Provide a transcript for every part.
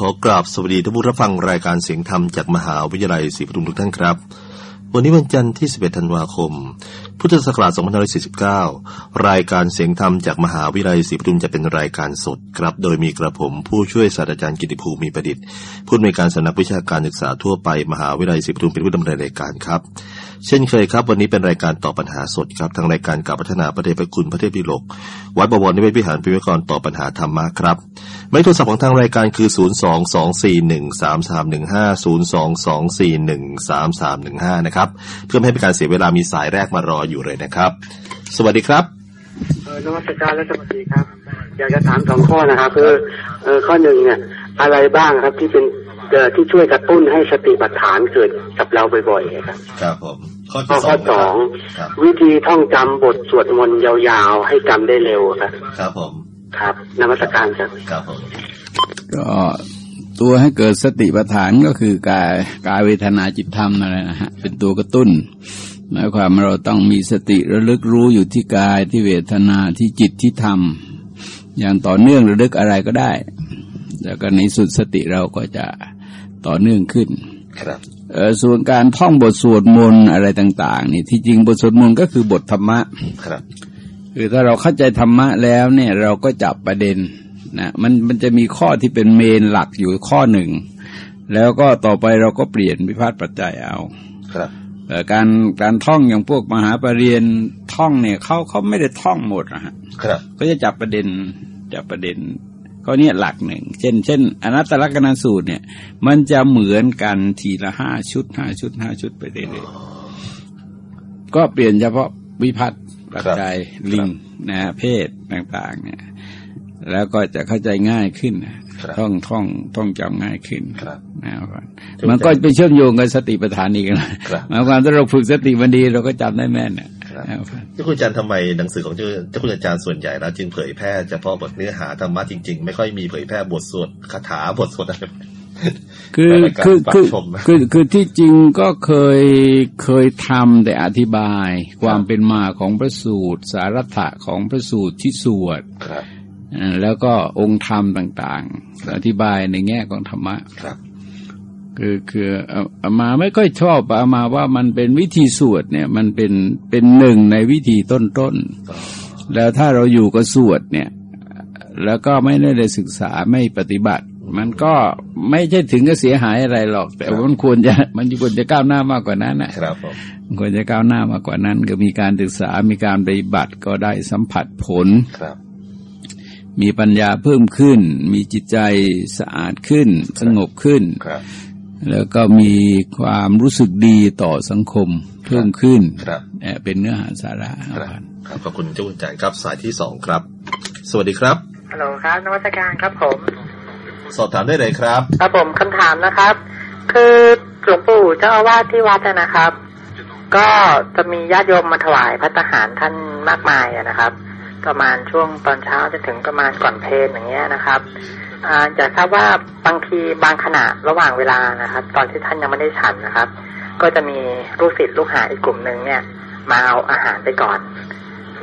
ขอกราบสวัสดีท่านผู้รับฟังรายการเสียงธรรมจากมหาวิทยาลัยศรีปทุมทุกท่านครับ วันนี้วันจันทร์ที่ 11 ธันวาคม พุทธศักราช 2549 รายการเสียงธรรมจากมหาวิทยาลัยศรีปทุมจะเป็นรายการสดครับ โดยมีกระผมผู้ช่วยศาสตราจารย์กิติภูมิประดิษฐ์ผู้อำนวยการสำนักวิชาการศึกษาทั่วไปมหาวิทยาลัยศรีปทุมเป็นผู้ดำเนินรายการครับเช่นเคยครับ วันนี้เป็นรายการตอบปัญหาสดครับ ทางรายการการพัฒนาประเทศพระคุณพระเทพดิโลก วัดบวรนิเวศวิหารพิมพ์กรตอบปัญหาธรรมะครับ หมายโทรศัพท์ของทางรายการคือ 0 2 2 4 1 3 3 1 5 0 2 2 4 1 3 3 1 5 นะครับ เพื่อไม่ให้เป็นการเสียเวลามีสายแรกมารออยู่เลยนะครับ สวัสดีครับเออนวัตการและสวัสดีครับ อยากจะถามสองข้อนะครับคือเออข้อหนึ่งเนี่ยอะไรบ้างครับที่เป็นเอ่อที่ช่วยกระตุ้นให้สติปัฏฐานเกิดกับเราบ่อยๆครับ ครับผมข้อข้อที่สข้อองสองครับวิธีท่องจำบทสวดมนต์ยาวๆ ให้จำได้เร็วครับ ครับผม ครับนวัตการครับครับผมก็ตัวให้เกิดสติปัฏฐานก็คือกายกายเวทนาจิตธรรมนั่นแหละนะฮะเป็นตัวกระตุ้นหมายความว่าเราต้องมีสติระลึกรู้อยู่ที่กายที่เวทนาที่จิตที่ธรรม อย่างต่อเนื่องระลึกอะไรก็ได้ แล้วก็ในสุดสติเราก็จะต่อเนื่องขึ้นครับเออส่วนการท่องบทสวดมนต์อะไรต่าง ๆ นี่ที่จริงบทสวดมนต์ก็คือบทธรรมะครับ คือถ้าเราเข้าใจธรรมะแล้วเนี่ยเราก็จับประเด็นนะมันมันจะมีข้อที่เป็นเมนหลักอยู่ข้อหนึ่ง แล้วก็ต่อไปเราก็เปลี่ยนวิพาทปัจจัยเอาครับเอ่อการการท่องอย่างพวกมหาปรริญญาท่องเนี่ยเขาเขาไม่ได้ท่องหมดนะฮะครับก็จะจับประเด็นจับประเด็นก็เนี่ยหลักหนึ่ง เช่น เช่น อนัตตลกนันสูตรเนี่ย มันจะเหมือนกันทีละห้าชุดห้าชุดห้าชุดไปเรื่อยๆก็เปลี่ยนเฉพาะวิพัฒน์ ปัจจัยลิงนะเพศต่าง ๆ เนี่ย แล้วก็จะเข้าใจง่ายขึ้นนะครับท่องท่องท่องจำง่ายขึ้นครับนะครับมันก็ไปเชื่อมโยงกับสติปัฏฐานอีกนะครับหมายความว่าถ้าเราฝึกสติมันดีเราก็จำได้แม่นนะครับนะครับเจ้าคุณอาจารย์ทำไมหนังสือของเจ้าเจ้าคุณอาจารย์ส่วนใหญ่แล้วจึงเผยแพร่เฉพาะบทเนื้อหาธรรมะจริง ๆ ไม่ค่อยมีเผยแพร่บทสวดคาถาบทสวดอะไร คือในรายการคือคือฝากชมนะคือคือที่จริงก็เคยเคยทำแต่อธิบาย ความเป็นมาของพระสูตร สารัตถะของพระสูตรที่สวดครับอ่าแล้วก็องค์ธรรมต่าง ๆ อธิบายในแง่ของธรรมะครับคือคือเอาเอามาไม่ค่อยชอบเอามาว่ามันเป็นวิธีสวดเนี่ย มันเป็นเป็นหนึ่งในวิธีต้นๆแล้วถ้าเราอยู่กับสวดเนี่ย แล้วก็ไม่ได้ได้ศึกษาไม่ปฏิบัติ มันก็ไม่ใช่ถึงกับเสียหายอะไรหรอก แต่ว่ามันควรจะมันควรจะก้าวหน้ามากกว่านั้นนะครับผมมันควรจะก้าวหน้ามากกว่านั้น ก็มีการศึกษามีการปฏิบัติก็ได้สัมผัสผลครับ มีปัญญาเพิ่มขึ้น มีจิตใจสะอาดขึ้น สงบขึ้นครับ แล้วก็มีความรู้สึกดีต่อสังคมเพิ่มขึ้นครับเอ่อเป็นเนื้อหาสาระครับครับขอบคุณเจ้าคุณอาจารย์ครับสายที่สองครับ สวัสดีครับฮัลโหลครับนวัตการครับผม สอบถามได้เลยครับ ครับผมคำถามนะครับ คือหลวงปู่เจ้าอาวาสที่วัดอะนะครับ ก็จะมีญาติโยมมาถวายพัตตาหารท่านมากมายอะนะครับ ประมาณช่วงตอนเช้าจนถึงประมาณก่อนเพลนอย่างเงี้ยนะครับอ่าอยากทราบว่าบางทีบางขณะระหว่างเวลานะครับ ตอนที่ท่านยังไม่ได้ฉันนะครับ ก็จะมีลูกศิษย์ลูกหาอีกกลุ่มหนึ่งเนี่ย มาเอาอาหารไปก่อน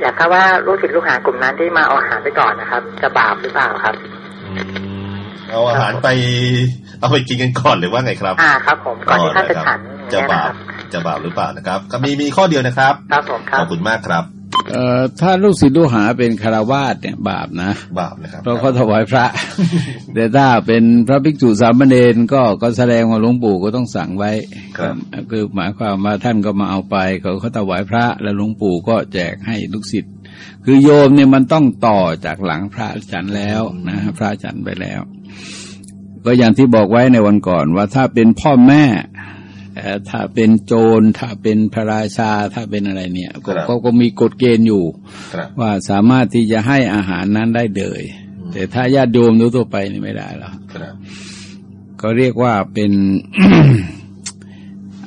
อยากทราบว่าลูกศิษย์ลูกหากลุ่มนั้นที่มาเอาอาหารไปก่อนนะครับ จะบาปหรือเปล่าครับ เอาอาหารไป เอาไปกินกันก่อนหรือว่าไงครับ อ่าครับ ผมก่อนที่ท่านจะฉันอย่างจะเงี้ยบานะคปรับจะบาปหรือเปล่านะครับ ก็มีมีข้อเดียวนะครับครับผมคขรัอบบคุณมากครับเอ่อถ้าลูกศิษย์ลูกหาเป็นคารวาสเนี่ยบาปนะ บาปนะครับเพราะเขาถวายพระแต่ถ้าเป็นพระภิกษุสามเณรก็ก็แสดงว่าหลวงปู่ก็ต้องสั่งไว้ครับคือหมายความว่าท่านก็มาเอาไปเขาเขาถวายพระแล้วหลวงปู่ก็แจกให้ลูกศิษย์คือโยมเนี่ยมันต้องต่อจากหลังพระฉันแล้วนะพระฉันไปแล้ว ก็อย่างที่บอกไว้ในวันก่อนว่าถ้าเป็นพ่อแม่เอ่อถ้าเป็นโจรถ้าเป็นพระราชาถ้าเป็นอะไรเนี่ยก็ครับก็ก็มีกฎเกณฑ์อยู่ครับว่าสามารถที่จะให้อาหารนั้นได้เลยแต่ถ้าญาติโยมทั่วๆไปนี่ไม่ได้หรอกครับก็เรียกว่าเป็น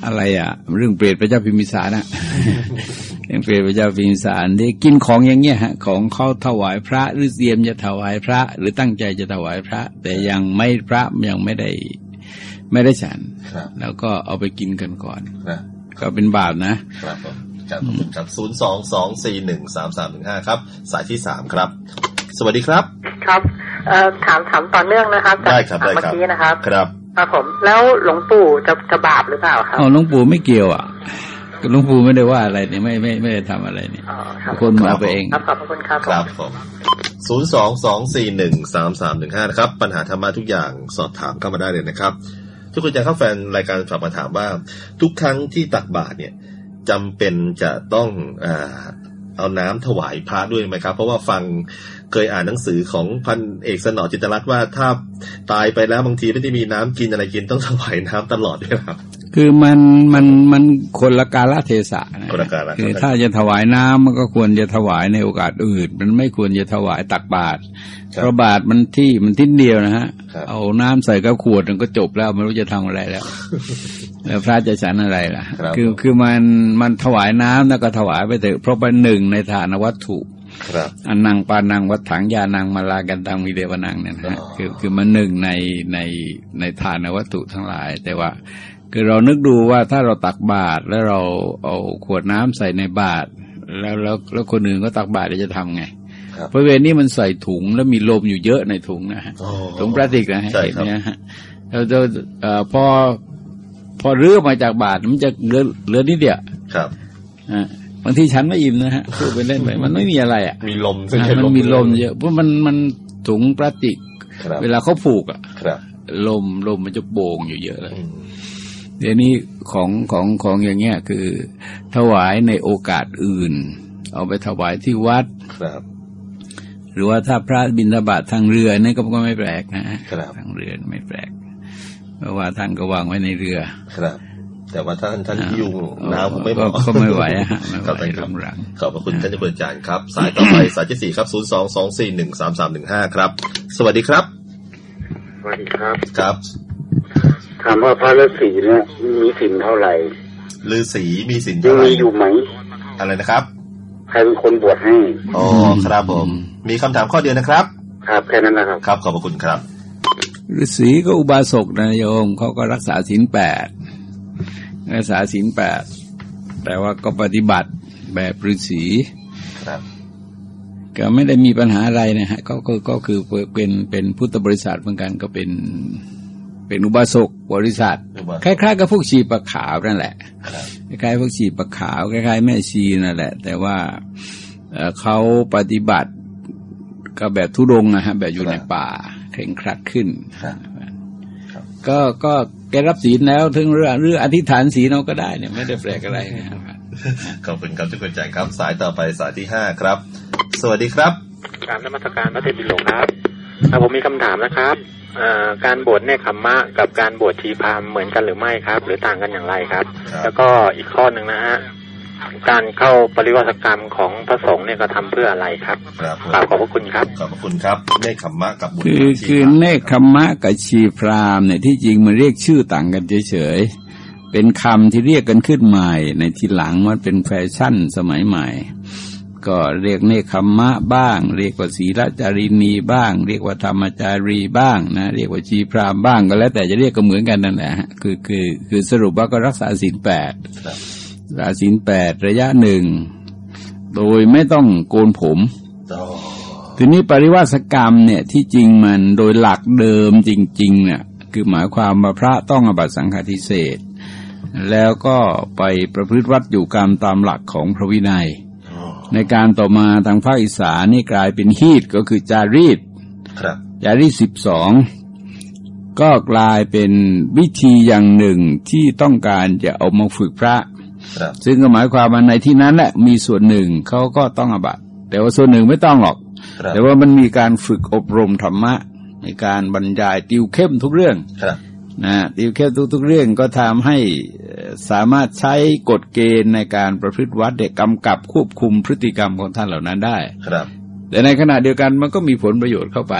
อะไรอะ เรื่องเปรตพระเจ้าพิมพิสารนะเรื่องเปรตพระเจ้าพิมพิสารที่กินของอย่างเงี้ยฮะของเขาถวายพระหรือเตรียมจะถวายพระ หรือตั้งใจจะถวายพระ แต่ยังไม่พระยังไม่ได้ไม่ได้ฉันครับแล้วก็เอาไปกินกันก่อนครับก็เป็นบาปนะครับผมครับขอบคุณครับศูนย์สองสองสี่หนึ่งสามสามหนึ่งห้าครับ สายที่สามครับ สวัสดีครับ ครับเอ่อถามถามต่อเนื่องนะครับจากได้ครับได้เมื่อครับกี้นะครับ ครับ ครับผม แล้วหลวงปู่จะจะบาปหรือเปล่าครับเอาหลวงปู่ไม่เกี่ยวอะหลวงปู่ไม่ได้ว่าอะไรนี่ไม่ไม่ไม่ได้ทำอะไรนี่อ๋อครับคนมาเอาไปเองครับขอบพระคุณครับครับผมศูนย์สองสองสี่หนึ่งสามสามหนึ่งห้านะครับ ปัญหาธรรมะทุกอย่างสอบถามเข้ามาได้เลยนะครับ ทุกคนจะเข้าแฟนรายการฝากมาถามว่า ทุกครั้งที่ตักบาตรเนี่ยจำเป็นจะต้องอา เอาน้ำถวายพระด้วยไหมครับ เพราะว่าฟังเคยอ่านหนังสือของพันเอกสนอจิตรรัตน์ว่าถ้าตายไปแล้วบางทีไม่ได้มีน้ำกินอะไรกินต้องถวายน้ำตลอดด้วยครับ คือมันมันมันคนละกาลเทศะนะคนละกาลคือถ้าจะถวายน้ำมันก็ควรจะถวายในโอกาสอื่น มันไม่ควรจะถวายตักบาตรครับเพราะบาตรมันที่มันทิ้นเดียวนะฮะครับเอาน้ำใส่กับขวดมันก็จบแล้วไม่รู้จะทำอะไรแล้ว แล้วพระจะฉันอะไรล่ะครับคือคือมันมันถวายน้ำแล้วก็ถวายไปเถอะเพราะเป็นหนึ่งในฐานวัตถุครับอันนังปานังวัฏถังยานังมาลากันตังมีเดวนังเนี่ยนะฮะอ๋อคือคือมันหนึ่งในในในทานวัตถุทั้งหลาย แต่ว่า คือเรานึกดูว่าถ้าเราตักบาตรแล้วเราเอาขวดน้ำใส่ในบาตรแล้วแล้วแล้วคนอื่นก็ตักบาตรจะทำไงครับเพราะเวรนี้มันใส่ถุงแล้วมีลมอยู่เยอะในถุงนะฮะอ๋อถุงพลาสติกนะฮะใช่ครับเห็นไหมฮะเราจะเอ่อพอพ อรื้อมาจากบาตรมันจะเหลือเหลือนิดเดียวครับอะบางทีฉันไม่อิ่มนะฮะพูดไปเล่นไปมันไม่มีอะไรอะ มีลมอะมันมีลมเยอะเพราะมันมันถุงพลาสติกครับเวลาเขาผูกอะครับลมลมมันจะโบงอยู่เยอะเลยอืมเดี๋ยวนี้ของของของอย่างเงี้ยคือ ถวายในโอกาสอื่น เอาไปถวายที่วัดครับ หรือว่าถ้าพระบิณฑบาตทางเรือนี่ก็ก็ไม่แปลกนะฮะครับทางเรือไม่แปลก เพราะว่าท่านก็วางไว้ในเรือ ครับ แต่ว่าท่านท่านอ่าที่ยุ่งน้ำผมไม่เหก็มาะก็ไม่ไหวอะฮะไม่ไหวครับท่านครับหลังขอบพระคุณท่านเจ้าเปิดจานครับ สายต่อไปสายที่สี่ครับศูนย์สองสองสี่หนึ่งสามสามหนึ่งห้าครับ สวัสดีครับ สวัสดีครับ ครับ ถามว่าพระฤาษีเนี่ยมีสินเท่าไหร่ฤาษีมีสินยัเท่างไหร่มีอยู่ไหม อะไรนะครับใครเป็นคนบวชให้ อ๋อ ครับผม มีคำถามข้อเดียวนะครับ ครับ แค่นั้นนะครับ ครับ ขอบพระคุณครับ ฤาษีก็อุบาสกนะโยมเขาก็รักษาศีลแปดรักษาศีลแปดแต่ว่าก็ปฏิบัติแบบฤาษีครับก็ไม่ได้มีปัญหาอะไรนะฮะก็ก็ก็คือเป็นเป็นพุทธบริษัทเหมือนกันก็เป็นเป็นอุบาสกบริษัทอุบาสกคล้าย ๆ กับพวกชีปะขาวนั่นแหละครับคล้ายๆพวกชีปะขาวคล้ายๆแม่ชีนั่นแหละ แต่ว่าเอ่อเขาปฏิบัติก็แบบทุดงค์นะฮะแบบอยู่ในป่า เคร่งครัดขึ้นครับครับก็ก็แกรับศีลแล้วถึงเรื่องเรื่องอธิษฐานศีลเราก็ได้เนี่ยไม่ได้แปลกอะไรนะครับขอบคุณครับทุกคนจานครับ สายต่อไปสายที่ห้าครับ สวัสดีครับกรารนมัสการพระเดชบิโลครับอ่าผมมีคำถามนะครับอ่าการบวชเนคขมมะกับการบวชชีพราหมณ์เหมือนกันหรือไม่ครับ หรือต่างกันอย่างไรครับครับแล้วก็อีกข้อหนึ่งนะฮะ การเข้าปริวาสกรรมของพระสงฆ์เนี่ยก็ทำเพื่ออะไรครับครับผมกราบขอบพระคุณครับขอบพระคุณครับได้ขมมะกับบุญคือที่คือรับเนคขมมะกับชีพรามเนี่ยที่จริงมันเรียกชื่อต่างกันเฉยๆเป็นคำที่เรียกกันขึ้นใหม่ ในทีหลังมันเป็นแฟชั่นสมัยใหม่ ก็เรียกเนคขมมะบ้าง เรียกว่าศีลจารินีบ้าง เรียกว่าธรรมจารีบ้างนะเรียกว่าชีพรามบ้างก็แล้วแต่จะเรียกก็เหมือนกันนั่นแหละฮะคือคือคือสรุปว่าก็รักษาศีลแปดครับ รักษาศีลแปดระยะหนึ่ง โดยไม่ต้องโกนผมทีนี้ปริวาสกรรมเนี่ยที่จริงมันโดยหลักเดิมจริงๆเนี่ยคือหมายความว่าพระต้องอบัตสังฆาทิเศษแล้วก็ไปประพฤติวัดอยู่กรรมตามหลักของพระวินัย ในการต่อมาทางภาคอีสานนี่กลายเป็นฮีดก็คือจารีตจารีตสิบสองก็กลายเป็นวิธีอย่างหนึ่งที่ต้องการจะเอามาฝึกพระ ซึ่งก็หมายความว่าในที่นั้นแหละมีส่วนหนึ่งเขาก็ต้องอบัตแต่ว่าส่วนหนึ่งไม่ต้องหรอกครับแต่ว่ามันมีการฝึกอบรมธรรมะในการบรรยายติวเข้มทุกเรื่องครับนะติวเข้มทุกๆเรื่องก็ทำให้เอ่อสามารถใช้กฎเกณฑ์ในการประพฤติวัดเด็กกำกับควบคุมพฤติกรรมของท่านเหล่านั้นได้ ครับ แต่ในขณะเดียวกันมันก็มีผลประโยชน์เข้าไป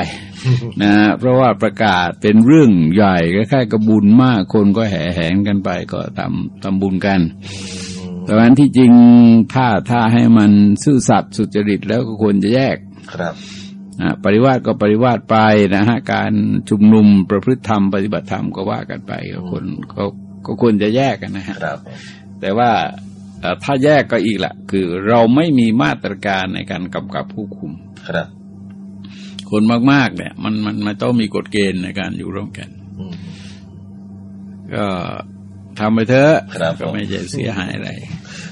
นะเพราะว่าประกาศเป็นเรื่องใหญ่คล้ายๆกับบุญมากคนก็แห่แหนกันไปก็ทำทำบุญกันแต่วันที่จริงถ้าถ้าให้มันซื่อสัตย์สุจริตแล้วก็ควรจะแยกครับอะปริวาสก็ปริวาสไปนะฮะการชุมนุมประพฤติธรรมปฏิบัติธรรมก็ว่ากันไปก็คนก็ก็ควรจะแยกกันนะฮะครับแต่ว่าเอ่อ ถ้าแยกก็อีกละคือเราไม่มีมาตรการในการกำกับผู้คุม ครับ คนมากๆเนี่ย มันมันมันต้องมีกฎเกณฑ์ในการอยู่ร่วมกันอืมก็ทำไปเถอะครับก็ไม่จะเสียหายอะไร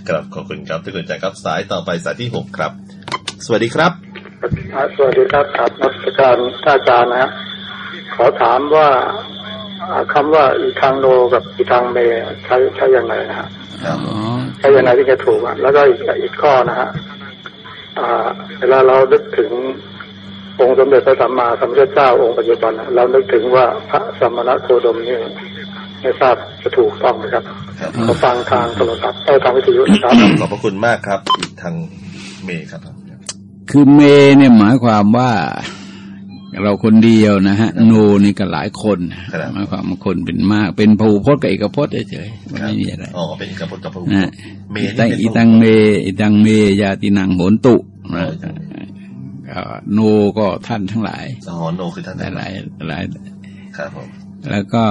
ครับขอบคุณครับทุกคนจากครับสายต่อไปสายที่หกครับ สวัสดีครับ สวัสดีครับครับนักการท่านอาจารย์นะฮะขอถามว่าอ่าคำว่าอีทางโนกับอีทางเมใช้ใช้ยังไงนะฮะครับอ๋อ ใช้ยังไงที่จะถูกอะแล้วก็อีกอีกข้อนะฮะอ่าเวลาเรานึกถึงองค์สมเด็จพระสัมมาสัมพุทธเจ้าองค์ปัจจุบันน่ะเรานึกถึงว่าพระสมณโคดมนี่ไม่ทราบจะถูกต้องไหมครับครับเขาฟังทางโทรศัพท์เอ้ยทางวิทยุนะครับขอบพระคุณมากครับอีกทางเมย์ครับ คือเมเนี่ยหมายความว่า เราคนเดียวนะฮะโนนี่ก็หลายคนครับหมายความว่าคนเป็นมาก เป็นภูพจน์กับเอกพจน์เฉยๆมันไม่มีอะไรอ๋อเป็นกับพจน์กับพระนะเมอีย์ตังนี่เป็นอีตังเมอีตังเมยาตินังโหนตุนะอ๋อก็โนก็ท่านทั้งหลายอ๋อโนคือท่านหลายหลายครับผมแล้วก็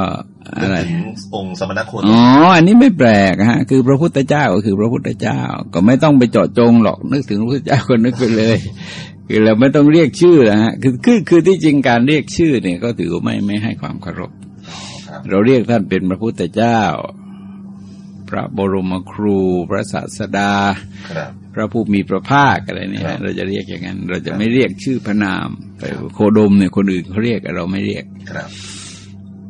อะไรนึกถึงองค์สมณโคดอ๋อมอันนี้ไม่แปลกฮะ คือพระพุทธเจ้าก็คือพระพุทธเจ้า ก็ไม่ต้องไปเจาะจงหรอก นึกถึงพระพุทธเจ้าก็นึกไปเลย คือเราไม่ต้องเรียกชื่อนะฮะคือคือคือที่จริงการเรียกชื่อเนี่ยก็ถือว่าไม่ไม่ให้ความเคารพครับเราเรียกท่านเป็นพระพุทธเจ้า พระบรมครู พระศาสดาครับพระผู้มีพระภาคอะไรเนี่ยครัฮะบเราจะเรียกอย่างนั้น เราจะไม่เรียกชื่อพระนามแต่โคดมเนี่ยคนอื่นเขาเรียกเราไม่เรียกครับ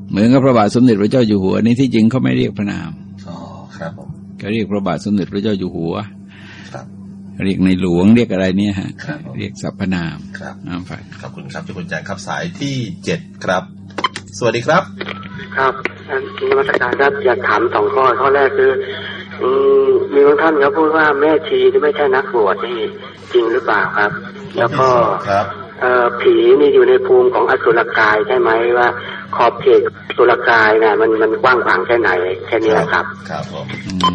เหมือนกับพระบาทสมเด็จพระเจ้าอยู่หัวนี่ที่จริงเขาไม่เรียกพระนามอ๋อครับผมก็เรียกพระบาทสมเด็จพระเจ้าอยู่หัวครับ เรียกในหลวงเรียกอะไรเนี่ยฮะครับผมเรียกสรรพนามครับน้ำฝากขอบคุณครับทุกคนจากครับสายที่เจ็ดครับ สวัสดีครับ ครับอันนมัสการครับอยากถามสองข้อข้อแรกคืออืมมีบางท่านเขาพูดว่าแม่ชีที่ไม่ใช่นักบวชนี่จริงหรือเปล่าครับ แล้วก็ครับเอ่อ ผีนี่อยู่ในภูมิของอสุรกายใช่ไหมว่า ขอบเขตอสุรกายเนี่ยมันมันกว้างขวางแค่ไหนแค่นี้ครับ ครับผม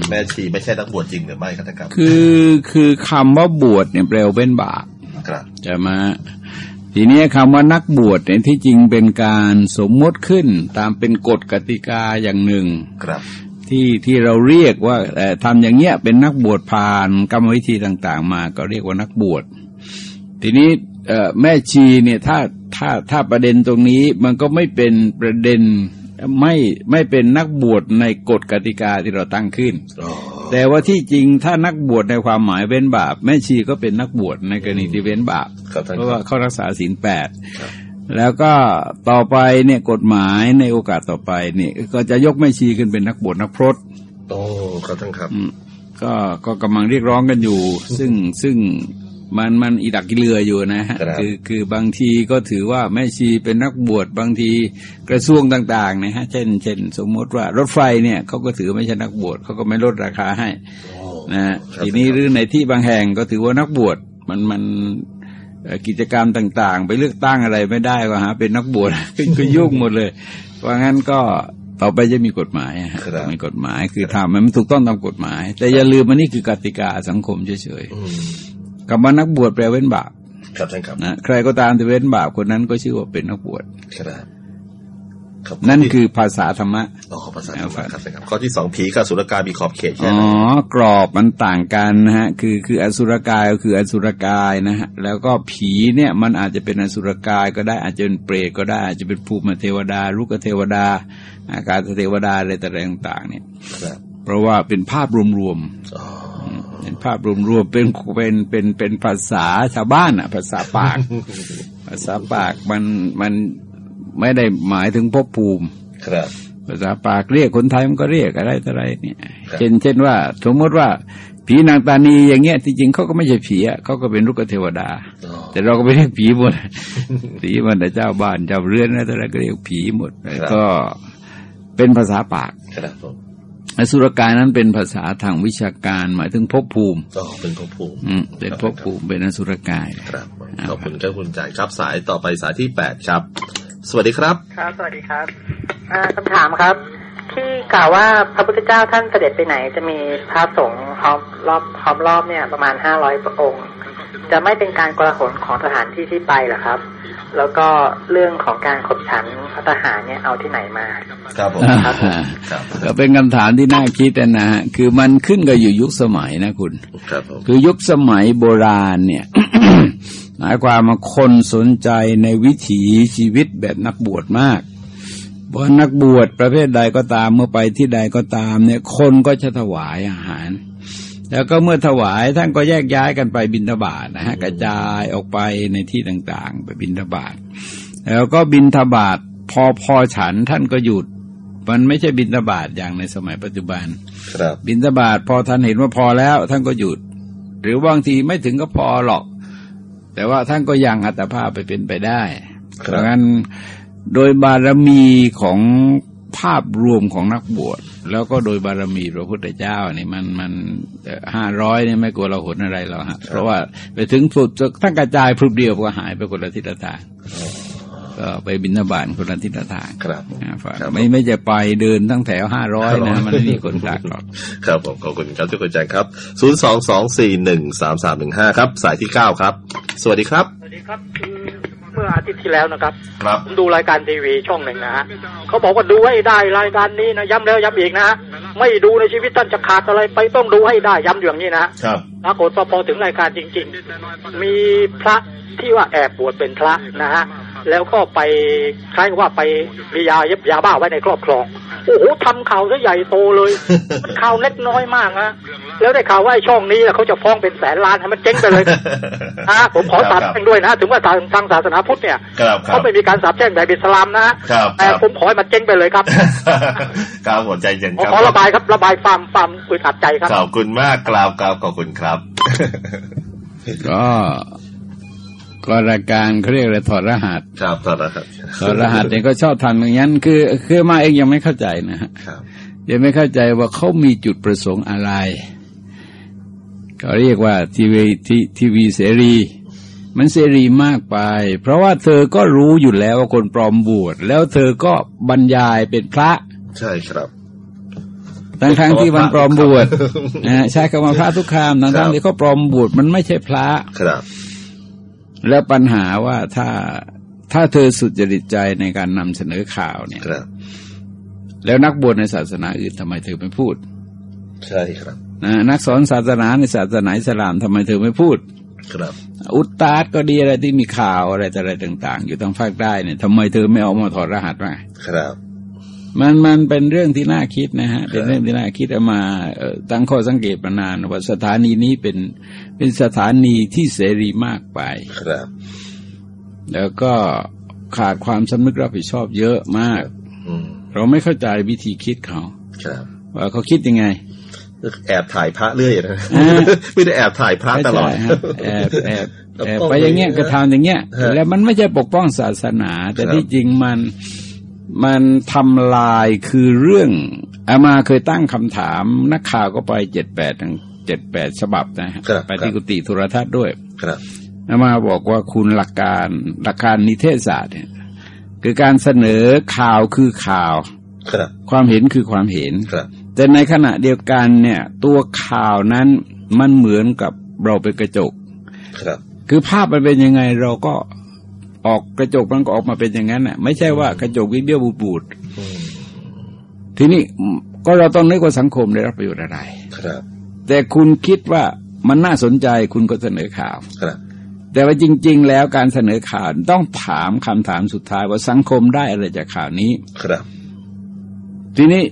แม่ชีไม่ใช่นักบวชจริงหรือไม่ครับท่านครับคือคือคำว่าบวชเนี่ยแปลว่าเป็นบาปครับจะมาทีนี้คำว่านักบวชเนี่ยที่จริงเป็นการสมมติขึ้นตามเป็นกฎกติกาอย่างหนึ่งครับที่ที่เราเรียกว่าเอ่อทำอย่างเงี้ยเป็นนักบวชผ่านกรรมวิธีต่าง ๆ มาก็เรียกว่านักบวชทีนี้เอ่อ แม่ชีเนี่ยถ้าถ้าถ้าประเด็นตรงนี้มันก็ไม่เป็นประเด็นไม่ไม่เป็นนักบวชในกฎกติกาที่เราตั้งขึ้นอ๋อแต่ว่าที่จริงถ้านักบวชในความหมายเว้นบาป แม่ชีก็เป็นนักบวชในกรณีที่เว้นบาปครับท่านเพราะคว่ารับเขารักษาศีลแปดครับแล้วก็ต่อไปเนี่ยกฎหมายในโอกาสต่อไปเนี่ยก็จะยกแม่ชีขึ้นเป็นนักบวชนักพรตโอ้ครับท่านครับอืมก็ก็กำลังเรียกร้องกันอยู่ ซึ่งซึ่ง มันมันอีดักกิเรืออยู่นะฮะครับคือคือบางทีก็ถือว่าแม่ชีเป็นนักบวชบางทีกระทรวงต่างๆนะฮะเช่นเช่นสมมติว่ารถไฟเนี่ยเขาก็ถือไม่ใช่นักบวชเขาก็ไม่ลดราคาให้โอ้นะฮะครับทีนี้หรือในที่บางแห่งก็ถือว่านักบวชมันมันเอ่อกิจกรรมต่าง ๆ ไปเลือกตั้งอะไรไม่ได้ก็หาเป็นนักบวชก็ยุ่งหมดเลย เพราะงั้นก็ต่อไปจะมีกฎหมายอะฮะครับมีกฎหมายคือทำให้มันถูกต้องตามกฎหมาย แต่อย่าลืมมันนี่คือกติกาสังคมเฉยอืมๆ คำว่านักบวชแปลเว้นบาปครับท่านครับนะใครก็ตามที่เว้นบาปคนนั้นก็ชื่อว่าเป็นนักบวชครับครับนั่นคือภาษาธรรมะอ๋อขอภาษาธรรมะครับท่านครับข้อที่สองผีกับสุรกายมีขอบเขตแค่อ๋อไหนกรอบมันต่างกันนะฮะ คือคืออสุรกายก็คืออสุรกายนะฮะ แล้วก็ผีเนี่ยมันอาจจะเป็นอสุรกายก็ได้อาจจะเป็นเปรตก็ได้อาจจะเป็นภูมิเทวดา ลูกเทวดา อากาศเทวดาอะไรต่างๆเนี่ยครับเพราะว่าเป็นภาพรวมอ๋อๆ เป็นภาพรวมๆเป็นเป็นเป็นเป็นภาษาชาวบ้านอะภาษาปาก ภาษาปากมันมันไม่ได้หมายถึงภพภูมิ ครับ ภาษาปากเรียกคนไทยมันก็เรียกอะไรต่ออะไรเนี่ยครับเช่น เช่นว่า สมมติว่าผีนางตานีอย่างเงี้ยที่จริงเขาก็ไม่ใช่ผีอะเขาก็เป็นลูกเทวดาอ๋อแต่เราก็ไม่เรียกผีหมดผีมันแต่เจ้าบ้านเจ้าเรือนอะไรต่ออะไรก็เรียกผีหมดแล้วก็เป็นภาษาปากครับผม อสุรกายนั้นเป็นภาษาทางวิชาการ หมายถึงภพภูมิอ๋อเป็นภพภูมิอืมเป็นภพภูมิเป็นอสุรกายครับขอบคุณครับคุณจ่ายครับสายต่อไปสายที่แปดครับ สวัสดีครับ ครับ สวัสดีครับอ่าคำถามครับ ที่กล่าวว่าพระพุทธเจ้าท่านเสด็จไปไหน จะมีพระสงฆ์ล้อมรอบล้อมรอบเนี่ยประมาณห้าร้อยพระองค์ จะไม่เป็นการกลาหนของสถานที่ที่ไปเหรอครับ แล้วก็เรื่องของการขบฉันพระทหารเนี่ยเอาที่ไหนมา ครับผมครับครับก็เป็นคำถามที่น่าคิดนะฮะคือมันขึ้นกับอยู่ยุคสมัยนะคุณ ครับผมคือยุคสมัยโบราณเนี่ยหมายความว่าคนสนใจในวิถีชีวิตแบบนักบวชมากเพราะนักบวชประเภทใดก็ตามเมื่อไปที่ใดก็ตาม เนี่ย คนก็จะถวายอาหาร แล้วก็เมื่อถวายท่านก็แยกย้ายกันไปบินทบาทนะฮะกระจายออกไปในที่ต่างๆ ไปบินทบาทแล้วก็บินทบาทพอพอฉันท่านก็หยุด มันไม่ใช่บินทบาทอย่างในสมัยปัจจุบัน ครับ บินทบาทพอท่านเห็นว่าพอแล้ว ท่านก็หยุด หรือบางทีไม่ถึงก็พอหรอก แต่ว่าท่านก็ยังอัตภาพไปเป็นไปได้คเพรับราะงั้นโดยบารมีของ ภาพรวมของนักบวชแล้วก็โดยบารมีพระพุทธเจ้านี่มันมันห้าร้อยเนี่ยไม่กลัวเราหนอะไรหรอกฮะเพราะว่าไปถึงสุดท่านกระจายพรุบเดียวก็หายไปคนละทิศละทางก็ไปบินทบาทคนละทิศละทางครับอ่าฝากครับไม่ไม่จะไปเดินตั้งแถวห้าร้อยนะ มันไม่มีคนกลักหรอกครับผมขอบคุณครับทุกคนใจครับศูนย์สองสองสี่หนึ่งสามสามหนึ่งห้าครับ สายที่เก้าครับ สวัสดีครับ สวัสดีครับคือเมื่ออาทิตย์ที่แล้วนะครับครับผมดูรายการทีวีช่องหนึ่งนะฮะเขาบอกว่าดูให้ได้รายการนี้นะย้ำแล้วย้ำอีกนะฮะไม่ดูในชีวิตท่านจะขาดอะไรไปต้องดูให้ได้ย้ำอย่างนี้นะฮะครับปรากฏว่าพอถึงรายการจริง ๆ มีพระที่ว่าแอบบวชเป็นพระนะฮะแล้วก็ไปใช้ว่าไปมียาเย็บยาบ้าไว้ในครอบครอง โอ้โหทำข่าวซะใหญ่โตเลย มันข่าวเล็กน้อยมากฮะแล้วได้ข่าวว่าไอ้ช่องนี้เขาจะฟ้องเป็นแสนล้านให้มันเจ๊งไปเลยอ่าผมขอสาบแช่งด้วยนะ ถึงว่าทางทางศาสนาพุทธเนี่ยครับครัเขาบไม่มีการสาบแช่งแบบอิสลามนะฮะครับแต่ครับผมขอให้มันเจ๊งไปเลยครับครับผมใจเย็นขอครับขอระบายครับระบายความความอึดอัดใจครับขอบคุณมากกราบกราบขอบคุณครับก็ ก็รายการเขาเรียกอะไรถอดรหัสครับตอนนั้นครับถอดรหัสเนี่ยก็ชอบทำอย่างนั้น คือคือมาเองยังไม่เข้าใจนะฮะครับยังไม่เข้าใจว่าเขามีจุดประสงค์อะไรก็เรียกว่าทีวีทีทีวีเสรี มันเสรีมากไป เพราะว่าเธอก็รู้อยู่แล้วว่าคนปลอมบวชแล้วเธอก็บรรยายเป็นพระ ใช่ครับทั้งทั้งๆที่มันปลอมบวชนะฮะใช้คำว่าพระทุกคำทั้งทั้งๆที่เขาปลอมบวชมันไม่ใช่พระครับ แล้วปัญหาว่าถ้าถ้าเธอสุจริตใจในการนำเสนอข่าวเนี่ยครับแล้วนักบวชในศาสนาอื่นทำไมเธอไม่พูด ใช่ครับนะนักสอนศาสนาในศาสนาอิสลามทำไมเธอไม่พูด ครับ อุตตาดก็ดีอะไรที่มีข่าวอะไรแต่อะไรต่าง ๆ อยู่ทางภาคใต้เนี่ยทำไมเธอไม่เอามาถอดรหัสมาครับ มันมันเป็นเรื่องที่น่าคิดนะฮะเป็นเรื่องที่น่าคิดเอามาเอ่อตั้งข้อสังเกตมานานว่าสถานีนี้เป็นเป็นสถานีที่เสรีมากไปครับ แล้วก็ขาดความสำนึกรับผิดชอบเยอะมากอืมเราไม่เข้าใจวิธีคิดเขาครับว่าเขาคิดยังไงแอบถ่ายพระเรื่อยนะอ่าไม่ได้แอบถ่ายพระตลอดไม่ใช่ฮะแอบแอบแอบต้องไปอย่างเงี้ยกระทำอย่างเงี้ยฮะแล้วมันไม่ใช่ปกป้องศาสนา แต่ครับที่จริงมัน มันทำลายคือเรื่องอามาเคยตั้งคำถาม นักข่าวก็ไปเจ็ดแปดทั้งเจ็ดแปดฉบับนะฮะครับไปที่กุฏิโทรทัศน์ด้วยครับอามาบอกว่าคุณหลักการหลักการนิเทศศาสตร์เนี่ยคือการเสนอข่าวคือข่าวครับความเห็นคือความเห็นครับแต่ในขณะเดียวกันเนี่ย ตัวข่าวนั้นมันเหมือนกับเราเป็นกระจกครับคือภาพมันเป็นยังไงเราก็ ออกกระจกมันก็ออกมาเป็นอย่างนั้นน่ะ ไม่ใช่ว่ากระจกวิเบี้ยวบูดอืมๆทีนี้ก็เราต้องนึกว่าสังคมได้รับประโยชน์อะไรครับ แต่คุณคิดว่ามันน่าสนใจคุณก็เสนอข่าวครับ แต่ว่าจริง ๆ แล้วการเสนอข่าวต้องถามคำถามสุดท้ายว่าสังคมได้อะไรจากข่าวนี้ครับ ทีนี้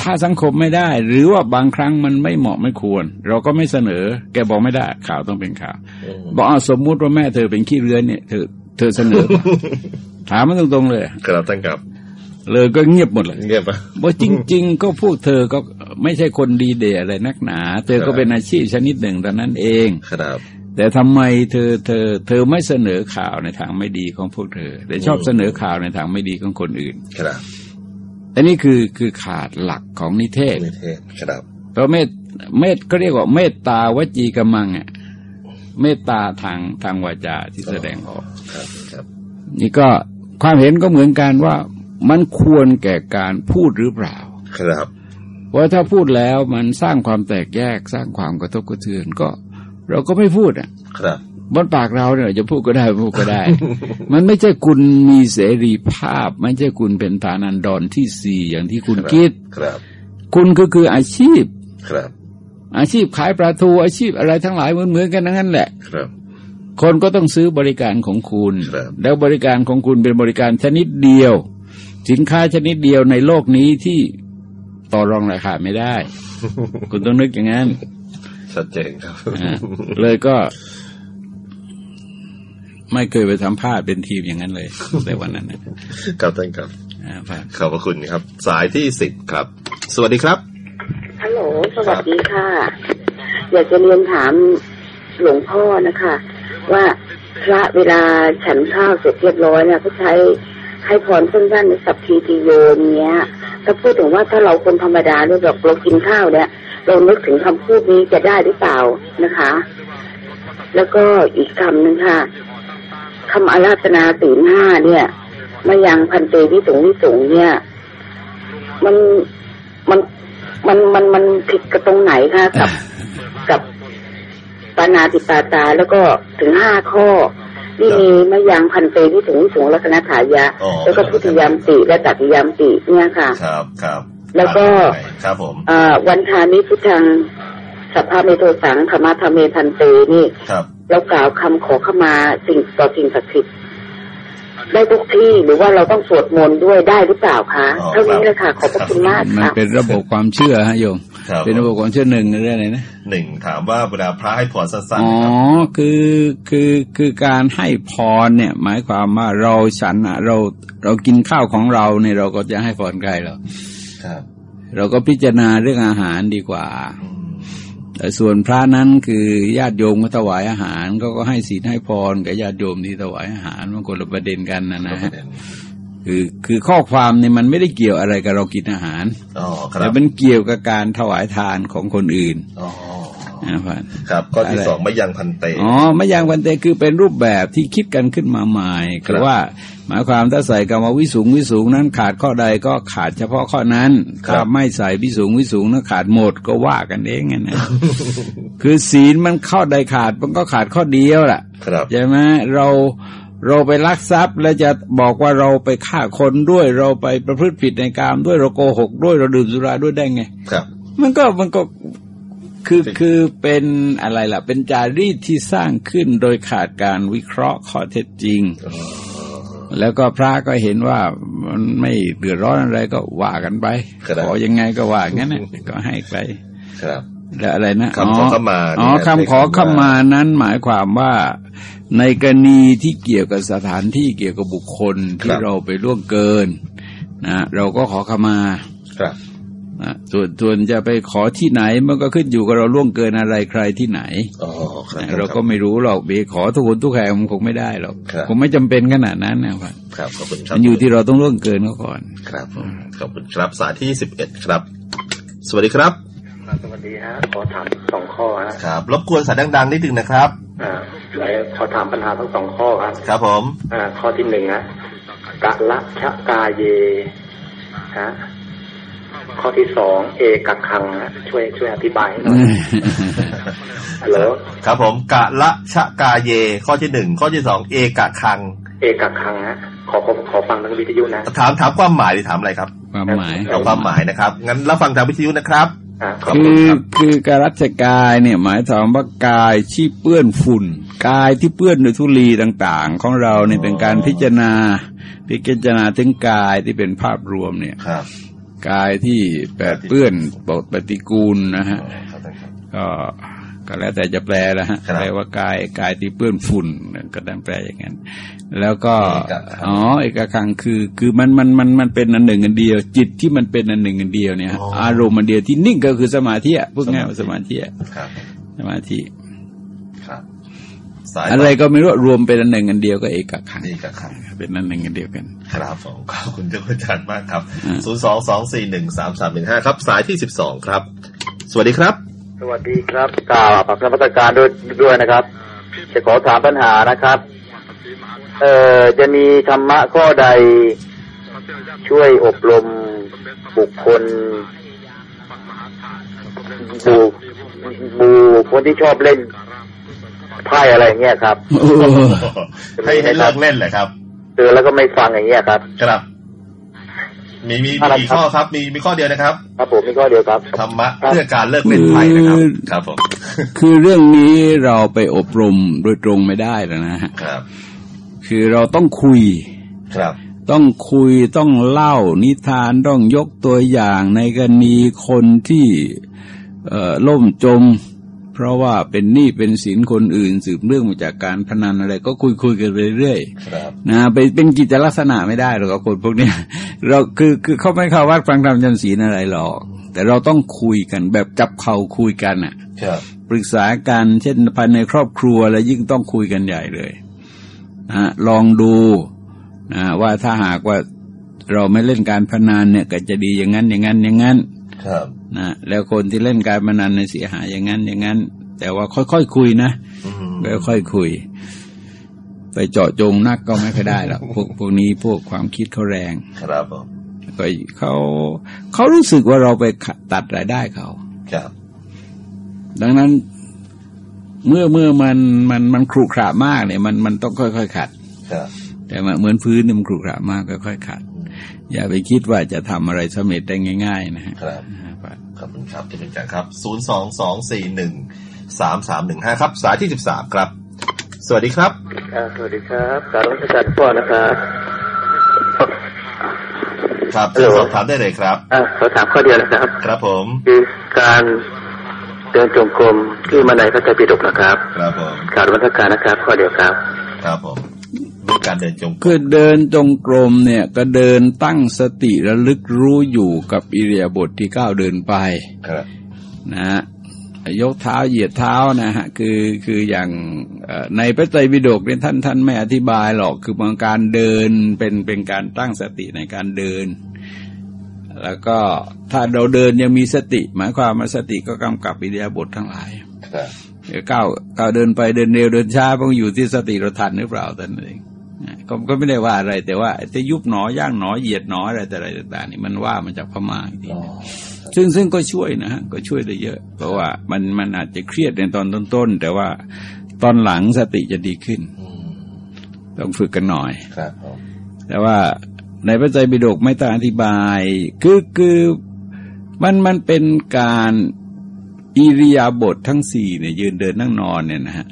ถ้าสังคมไม่ได้ หรือว่าบางครั้งมันไม่เหมาะไม่ควร เราก็ไม่เสนอ แกบอกไม่ได้ ข่าวต้องเป็นข่าวอืมบอกเอาสมมุติว่าแม่เธอเป็นขี้เรือนเนี่ยเธอ เธอเสนอถามมันตรงๆเลยครับท่านครับ เลยก็เงียบหมดเลยเงียบปะบอกจริง ๆ ก็พวกเธอก็ไม่ใช่คนดีเดอะไรนักหนา เธอครัก็บเป็นอาชีพชนิดหนึ่งแต่นั้นเองครับแต่ทำไมเธอเธอ เธอไม่เสนอข่าวในทางไม่ดีของพวกเธอ แต่ชอบเสนอข่าวในทางไม่ดีของคนอื่น ครับอันนี้คือคือขาดหลักของนิเทศนิเทศครับเพราะเมตเมตก็เรียกว่าเมตตาวจีกมังอะ เมตตาทางทางวาจาที่แสดงออกครับครับนี่ก็ความเห็นก็เหมือนกันว่ามันควรแก่การพูดหรือเปล่า ครับเพราะถ้าพูดแล้วมันสร้างความแตกแยกสร้างความกระทบกระเทือนก็ เราก็ไม่พูดอะ ครับบนปากเราเนี่ยจะพูดก็ได้ไม่พูดก็ได้ มันไม่ใช่คุณมีเสรีภาพ ไม่ใช่คุณเป็นฐานันดรที่สี่อย่างที่คุณคิดครับ คุณก็คืออาชีพครับ อาชีพขายปลาทูอาชีพอะไรทั้งหลายเหมือนเหมือนๆกันทั้งนั้นแหละครับ คนก็ต้องซื้อบริการของคุณครับแล้วบริการของคุณเป็นบริการชนิดเดียว สินค้าชนิดเดียวในโลกนี้ที่ต่อรองราคาไม่ได้ คุณต้องนึกอย่างนั้นชัดเจนครับอ่าเลยก็ ไม่เคยไปสัมภาษณ์เป็นทีมอย่างนั้นเลยในวันนั้นนะครับท่านครับอ่าครับขอบพระคุณครับ สายที่สิบครับ สวัสดีครับ ฮัลโหล สวัสดีค่ะ อยากจะเรียนถามหลวงพ่อนะคะ ว่าพระเวลาฉันข้าวเสร็จเรียบร้อยเนี่ยเขาใช้ให้พรสั้นๆในสัพพีติโยเนี้ยถ้าพูดถึงว่าถ้าเราคนธรรมดาเนี่ยแบบเรากินข้าวเนี่ยเรานึกถึงคำพูดนี้จะได้หรือเปล่านะคะ แล้วก็อีกคำหนึ่งค่ะคำอาราธนาศีลห้าเนี่ยมายังพันเตวิสุงวิสุงเนี่ย มันมัน มันมันมันผิดกับตรงไหนคะกับกับปานาติปาตาแล้วก็ถึงห้าข้อที่มีมะยังพันเตวิสุงวิสุงลักษณะถายะอ๋อแล้วก็พุทธิยามติและตัติยามติเนี่ยค่ะ ครับครับแล้วก็ครับผมอ่าวันทานิพุทธังสัพพะเมโทสังธรรมะธรรมเมพันเตนี่ครับเรากล่าวคำขอขมาสิ่งต่อสิ่งศักดิ์สิทธิ์ ได้ทุกที่หรือว่าเราต้องสวดมนต์ด้วยได้หรือเปล่าคะอ๋อเท่านี้ครับเลยค่ะขอบพระคุณมากมันค่ะเป็นระบบความเชื่อฮะโยมครับเป็นระบบความเชื่อหนึ่งเรื่องอะไรนะหนึ่งถามว่าเวลาพระให้พรสั้นอ๋อๆนะครับคือคือคือการให้พรเนี่ย หมายความว่าเราฉันอะเราเรากินข้าวของเราเนี่ยเราก็จะให้พรใครหรอกครับเราก็พิจารณาเรื่องอาหารดีกว่าอืม แต่ส่วนพระนั้นคือญาติโยมก็ถวายอาหารก็ก็ให้ศีลให้พรกับญาติโยมที่ถวายอาหารมันคนละประเด็นกันนะนะฮะคือคือข้อความเนี่ยมันไม่ได้เกี่ยวอะไรกับเรากินอาหารอ๋อครัแต่บมันเกี่ยวกับการถวายทานของคนอื่นอ๋อนะ ครับครับข้อที่อะไรสองไม่ยังพันเตอ๋อไม่ยังวันเตคือเป็นรูปแบบที่คิดกันขึ้นมาใหม่ครัคือบว่าหมายความถ้าใส่กรรมวิสูงวิสูงนั้นขาดข้อใดก็ขาดเฉพาะข้อนั้นครับถ้าไม่ใส่วิสูงวิสูงนั้นขาดหมดก็ว่ากันเองไงนะคือศีลมันข้อใดขาดมันก็ขาดข้อเดียวแหละครับใช่ไหมเราเราไปลักทรัพย์แล้วจะบอกว่าเราไปฆ่าคนด้วย เราไปประพฤติผิดในกามด้วยเราโกหกด้วยเราดื่มสุราด้วยได้ไงครับ มันก็มันก็ คือคือเป็นอะไรล่ะ เป็นจารีตที่สร้างขึ้นโดยขาดการวิเคราะห์ข้อเท็จจริงอ๋อแล้วก็พระก็เห็นว่ามันไม่เดือดร้อนอะไรก็ว่ากันไปครับขอยังไงก็ว่างั้นนะก็ให้ไปครับแล้วอะไรนะคำขอขมาอ๋อเนี่ยคำขอขมานั้นหมายความว่าในกรณีที่เกี่ยวกับสถานที่เกี่ยวกับบุคคลที่เราไปล่วงเกินนะเราก็ขอขมาครับ นะส่วนส่วนจะไปขอที่ไหนมันก็ขึ้นอยู่กับเราล่วงเกินอะไรใครที่ไหนอ๋อครับนะเราก็ไม่รู้หรอกไปขอทุกคนทุกแห่งมันคงไม่ได้หรอกครับคงไม่จำเป็นขนาดนั้นนะครับครับขอบคุณครับมันอยู่ที่เราต้องล่วงเกินเขาก่อน ครับผมขอบคุณครับสายที่สิบเอ็ดครับ สวัสดีครับสวัสดีฮะขอถามสองข้อฮะครับรบกวนสายดังๆนิดนึงนะครับอ่าขอถามปัญหาทั้งสองข้อครับครับผมอ่าข้อที่หนึ่งฮะกะละชะกาเยฮะ ข้อที่สองเอกักคังฮะช่วยช่วยอธิบายให้หน่อยฮัลโหลครับผมกะละชะกาเย ข้อที่หนึ่งข้อที่สองเอกะคัง เอกักคังฮะขอขอขอฟังทางวิทยุนะถามถามความหมายหรือถามอะไรครับ ความหมายเอาความหมายนะครับ งั้นรับฟังทางวิทยุนะครับอ่าขขออบคืคุณอครับคือการรัชกายเนี่ยหมายถึงว่ากายที่เปื้อนฝุ่น กายที่เปื้อนด้วยธุลีต่าง ๆ ของเราเนี่ยเป็นการพิจารณา พิจารณาถึงกายที่เป็นภาพรวมเนี่ยครับ กายที่แปดเปื้อนปดปฏิกูลนะฮะครับท่านครับก็ก็แล้วแต่จะแปลแล้วฮะครับแปลว่ากายกายที่เปื้อนฝุ่นก็ต้องแปลอย่างนั้น แล้วก็เอกคังอ๋อเอกคังคือ คือมันมันมันมันเป็นอันหนึ่งอันเดียว จิตที่มันเป็นอันหนึ่งอันเดียวเนี่ยฮะอารมณ์อันเดียวที่นิ่งก็คือสมาธิอะพูดง่ายว่าสมาธิอะครับสมาธิครับ สายอะไรก็ไม่รู้รวมเป็นอันหนึ่งอันเดียวก็เอกคังเอกะคังเป็นอันหนึ่งอันเดียวกัน ครับผมขอบคุณเจ้าอาจารย์มากครับอ่าศูนย์สองสองสี่หนึ่งสามสามหนึ่งห้าครับ สายที่สิบสองครับ สวัสดีครับ สวัสดีครับกล่าวปักนมัสการด้วยด้วยนะครับ จะขอถามปัญหานะครับ เอ่อจะมีธรรมะข้อใดช่วยอบรมบุคคลบุบุคคลที่ชอบเล่น ไพ่อะไรเงี้ยครับให้ให้เลิกเล่นแหละครับเตือนแล้วก็ไม่ฟังอย่างเงี้ยครับ ครับมีมีอะไรมีครับข้อครับ มีมีข้อเดียวนะครับ ครับผมมีข้อเดียวครับธรรมะเพื่อการเลิกเล่นไพ่นะครับ ครับผมคือเรื่องนี้เราไปอบรมโดยตรงไม่ได้แล้วนะฮะครับ คือเราต้องคุยครับ ต้องคุยต้องเล่านิทานต้องยกตัวอย่างในกรณีคนที่เอ่อล่มจม เพราะว่าเป็นหนี้เป็นสินคนอื่น สืบเรื่องมาจากการพนันอะไร ก็คุยคุยกันเรื่อยๆครับนะไปเป็นกิจลักษณะไม่ได้หรอกคนพวกเนี้ยเราคือคือเขาไม่เข้าวัดฟังธรรมจันทร์ศีลอะไรหรอก แต่เราต้องคุยกันแบบจับเข่าคุยกันอะครับปรึกษากันเช่นภายในครอบครัวแล้วยิ่งต้องคุยกันใหญ่เลยนะลองดูนะว่าถ้าหากว่าเราไม่เล่นการพนันเนี่ยก็จะดีอย่างนั้นอย่างนั้นอย่างนั้น ครับนะแล้วคนที่เล่นการพนันในยเสียหายอย่างนั้น อย่างนั้น แต่ว่าค่อยๆคคุยนะอืมค่อยๆคุย ไปเจาะจงนักก็ไม่ค่อยได้หรอกพวกพวกนี้พวกความคิดเขาแรง ครับผมก็เขาเขารู้สึกว่าเราไปขัดตัดรายได้เขาครับ ดังนั้นเมื่อเมื่อมันมันมันครุขระมากเนี่ยมันมันต้องค่อยๆขัดครับแต่ว่าเหมือนพื้นเนี่ยมันครุขระมากค่อยๆขัด อย่าไปคิดว่าจะทำอะไรสำเร็จได้ง่าย ๆ นะฮะครับขอบคุณครับที่เป็นการครับศูนย์สองสองสี่หนึ่งสามสามหนึ่งห้าครับ สายที่สิบสามครับ สวัสดีครับสวัสดีครับการรัชการพ่อนะครับครับฮัลโหลสอบถามได้เลยครับอ่าขอถามข้อเดียวนะครับ ครับผม คือการเดินจงกรมที่มาในพระไตรปิฎกนะครับ ครับผมการรัชการนะครับ ข้อเดียวครับ ครับผมด้วย การเดินจงกรมคือเดินจงกรมเนี่ยก็เดินตั้งสติระลึกรู้อยู่กับอิเรียาบทที่ก้าวเดินไปครับนะฮะยกเท้าเหยียดเท้านะฮะคือคืออย่างเอ่อในพระไตรปิฎกเนี่ยท่านท่านไม่อธิบายหรอกคือบางการเดินเป็นเป็นการตั้งสติในการเดิน แล้วก็ถ้าเราเดินยังมีสติ หมายความว่าสติก็กำกับอิเดียาบททั้งหลายครับเดี๋ยวก้าวก้าวเดินไปเดินเร็วเดินช้ามันอยู่ที่สติเราทันหรือเปล่าแต่นั้นเองนะ ก็ก็ไม่ได้ว่าอะไร แต่ว่าจะยุบหนอย่างหนอเหยียดหนออะไรแต่อะไรต่างๆนี่มันว่ามันจากพม่าอีกทีอ๋อซึ่งซึ่งก็ช่วยนะฮะก็ช่วยได้เยอะ เพราะว่ามันมันอาจจะเครียดในตอนต้นๆแต่ว่าตอนหลังสติจะดีขึ้นอืมต้องฝึกกันหน่อยครับผมแต่ว่าในพระไตรปิฎกไม่ต้องอธิบาย คือคือมันมันเป็นการอิริยาบถทั้งสี่เนี่ยยืนเดินนั่งนอนเนี่ยนะฮะ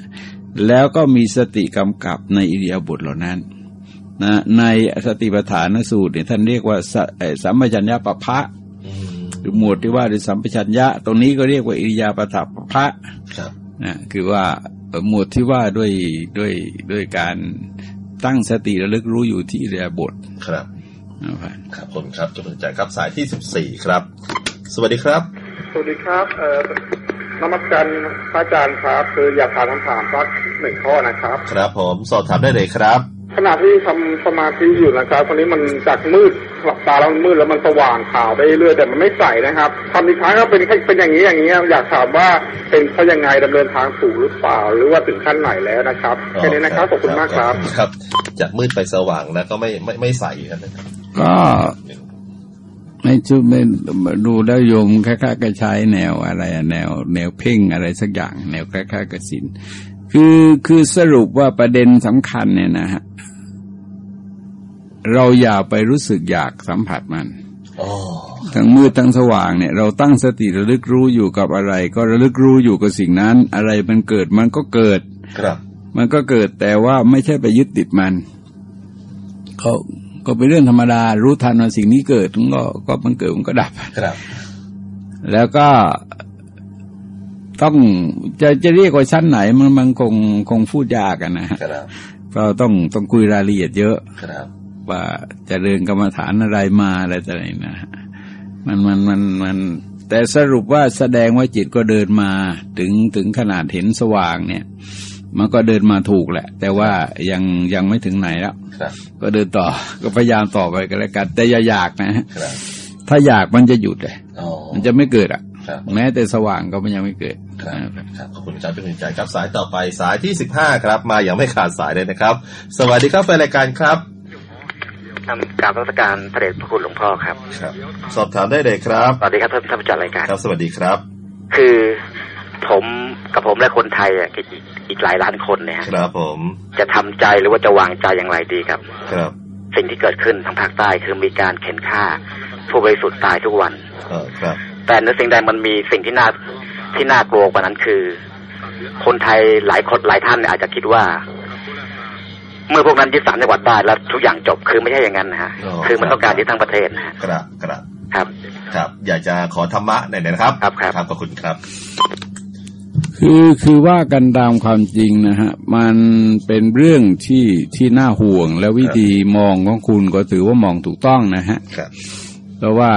แล้วก็มีสติกำกับในอิริยาบถเหล่านั้นนะในสติปัฏฐานสูตรเนี่ยท่านเรียกว่าสเอ่อสัมปชัญญะปะพะอืมหรือหมวดที่ว่าด้วยสัมปชัญญะ ตรงนี้ก็เรียกว่าอิริยาปถปพะครับนะคือว่าเอ่อหมวดที่ว่าด้วยด้วยด้วยการตั้งสติระลึกรู้อยู่ที่อิริยาบถครับนะครับครับผมครับจะเป็นใจครับสายที่สิบสี่ครับ สวัสดีครับ สวัสดีครับเอ่อนมัสการพระอาจารย์ครับคืออยากถามคำถามสัก หนึ่งข้อนะครับ ครับผมสอบถามได้เลยครับขณะที่ทำสมาธิอยู่นะครับตอนนี้มันจากมืดหลับตาแล้วมันมืดแล้วมันสว่างขาวไปเรื่อยแต่มันไม่ใสนะครับทำอีกครั้งก็เป็นเป็นอย่างนี้อย่างนี้อยากถามว่าเป็นเพราะยังไงดำเนินทางถูกหรือเปล่า หรือว่าถึงขั้นไหนแล้วนะครับแค่นี้นะครับขอบคุณมากครับขอณครับ จากมืดไปสว่างแล้วก็ไม่ไม่ไม่ใสกันนะครับก็ไม่ชุดไม่ดูแล้วโยมคล้ายๆกับใช้แนวอะไรอะแนว แนวเพ่งอะไรสักอย่าง แนวคล้ายๆกับศีล คือคือสรุปว่าประเด็นสำคัญเนี่ยนะฮะเราอย่าไปรู้สึกอยากสัมผัสมันอ๋อทั้งมืดทั้งสว่างเนี่ย เราตั้งสติระลึกรู้อยู่กับอะไร ก็ระลึกรู้อยู่กับสิ่งนั้น อะไรมันเกิดมันก็เกิด ครับ มันก็เกิดแต่ว่าไม่ใช่ไปยึดติดมันก็ก็เป็นเรื่องธรรมดา รู้ทันว่าสิ่งนี้เกิดมันก็ก็มันเกิดมันก็ดับครับ แล้วก็ ต้องจะจะเรียกว่าชั้นไหนมันมันคงคงพูดยากอะนะฮะครับก็ต้องต้องคุยรายละเอียดเยอะครับว่าเจะเริญกรรมฐานอะไรมาอะไรต่ออะไรนะฮะมันมันมันมันแต่สรุปว่าแสดงว่าจิตก็เดินมาถึงถึงขนาดเห็นสว่างเนี่ย มันก็เดินมาถูกแหละ แต่ว่ายังยังไม่ถึงไหนแล้วครับก็เดินต่อก็พยายามต่อไปกันแล้วกัน แต่อย่าอยากนะฮะครับถ้าอยากมันจะหยุดเลยอ๋อมันจะไม่เกิดอะครับแม้แต่สว่างก็มันยังไม่เกิด ครับนะครับครับขอบคุณครับเป็นใจครับสายต่อไปสายที่สิบห้าครับ มาอย่างไม่ขาดสายเลยนะครับ สวัสดีครับแฟนรายการครับทำการรัชการพระเดชพระคุณหลวงพ่อครับ ครับ สอบถามได้เลยครับสวัสดีครับท่านท่านผู้จัดรายการครับ สวัสดีครับ คือผมกับผมและคนไทยอะอีกอีกหลายล้านคนเนี่ยฮะครับผม จะทำใจหรือว่าจะวางใจอย่างไรดีครับ ครับ สิ่งที่เกิดขึ้นทางภาคใต้คือมีการเข็นฆ่าผู้บริสุทธิ์ตายทุกวัน เออครับ แต่ในสิ่งใดมันมีสิ่งที่น่า ที่น่ากลัวกว่านั้นคือ คนไทยหลายคนหลายท่านเนี่ยอาจจะคิดว่า เมื่อพวกนั้นยึดสามจังหวัดได้แล้วทุกอย่างจบคือไม่ใช่อย่างนั้นนะฮะอ๋อคือมันต้องการยึดทั้งประเทศนะฮะครับครับครับ ครับ อยากจะขอธรรมะหน่อยนะครับครับ ครับครับขอบคุณครับ คือคือว่ากันตามความจริงนะฮะ มันเป็นเรื่องที่ที่น่าห่วงและวิธีมองของคุณก็ถือว่ามองถูกต้องนะฮะครับ เพราะว่า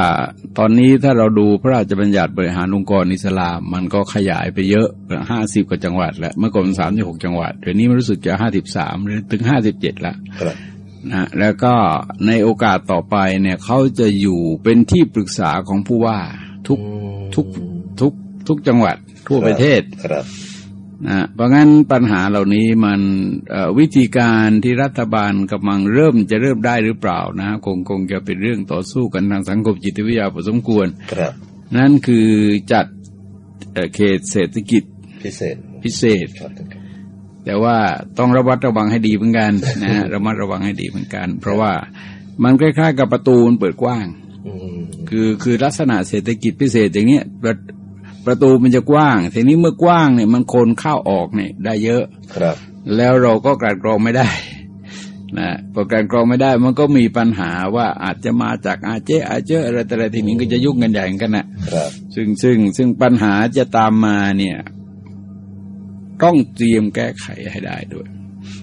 ตอนนี้ถ้าเราดูพระราชบัญญัติบริหารองค์กรอิสลาม มันก็ขยายไปเยอะห้าสิบกว่าจังหวัดแล้วเมื่อก่อนสามสิบหกจังหวัดเดี๋ยวนี้มันรู้สึกจะห้าสิบสามหรือถึงห้าสิบเจ็ดแล้วครับนะแล้วก็ในโอกาสต่อไปเนี่ยเขาจะอยู่เป็นที่ปรึกษาของผู้ว่าทุกทุกทุกทุกจังหวัดทั่วประเทศครับ นะเพราะงั้นปัญหาเหล่านี้มันเอ่อวิธีการที่รัฐบาลกำลังเริ่มจะเริ่มได้หรือเปล่านะคงคงจะเป็นเรื่องต่อสู้กันทางสังคมจิตวิทยาพอสมควรครับนั่นคือจัดเอ่อเขตเศรษฐกิจพิเศษพิเศษครับแต่ว่าต้องระมัดระวังให้ดีเหมือนกันนะฮะระมัดระวังให้ดีเหมือนกัน เพราะว่ามันคล้ายๆกับประตูมันเปิดกว้างอืมคือคือลักษณะเศรษฐกิจพิเศษอย่างเนี้ย ประประตูมันจะกว้าง ทีนี้เมื่อกว้างเนี่ยมันคนเข้าออกเนี่ยได้เยอะครับ แล้วเราก็กลั่นกรองไม่ได้นะพอกลั่นกรองไม่ได้มันก็มีปัญหาว่าอาจจะมาจากอาเจอาเจออะไรแต่อะไรทีนี้ก็จะยุ่งกันใหญ่กันนะครับซึ่งซึ่งซึ่งปัญหาจะตามมาเนี่ย ต้องเตรียมแก้ไขให้ได้ด้วย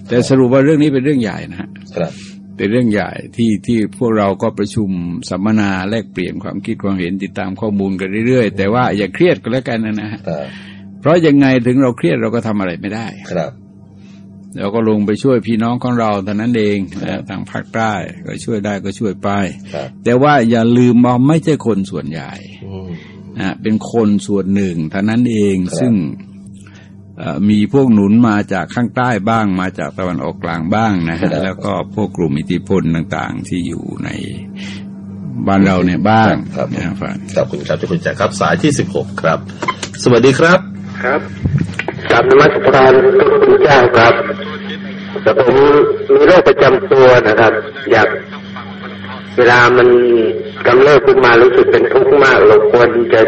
แต่สรุปว่าเรื่องนี้เป็นเรื่องใหญ่นะฮะครับ เป็นเรื่องใหญ่ที่ที่พวกเราก็ประชุมสัมมนาแลกเปลี่ยนความคิดความเห็นติดตามข้อมูลกันเรื่อยๆ แต่ว่าอย่าเครียดก็แล้วกันนะฮะครับเพราะยังไงถึงเราเครียดเราก็ทำอะไรไม่ได้ครับเราก็ลงไปช่วยพี่น้องของเราเท่านั้นเองนะทางภาคใต้ก็ช่วยได้ก็ช่วยไปครับแต่ว่าอย่าลืมว่าไม่ใช่คนส่วนใหญ่อืมนะเป็นคนส่วนหนึ่งเท่านั้นเองครับซึ่งเอ่อ มีพวกหนุนมาจากข้างใต้บ้างมาจากตะวันออกกลางบ้างนะฮะแล้วก็พวกกลุ่มอิทธิพลต่างๆ ที่อยู่ในบ้านเราเนี่ยบ้างครับนะฟังขอบคุณครับที่คุณแจ็คครับสายที่สิบหกครับ สวัสดีครับครับกราบนมัสการพระคุณเจ้าครับแต่ผมมีโรคประจำตัวนะครับ อยากเวลามันกำเริบขึ้นมารู้สึกเป็นทุกข์มากเราควรจะ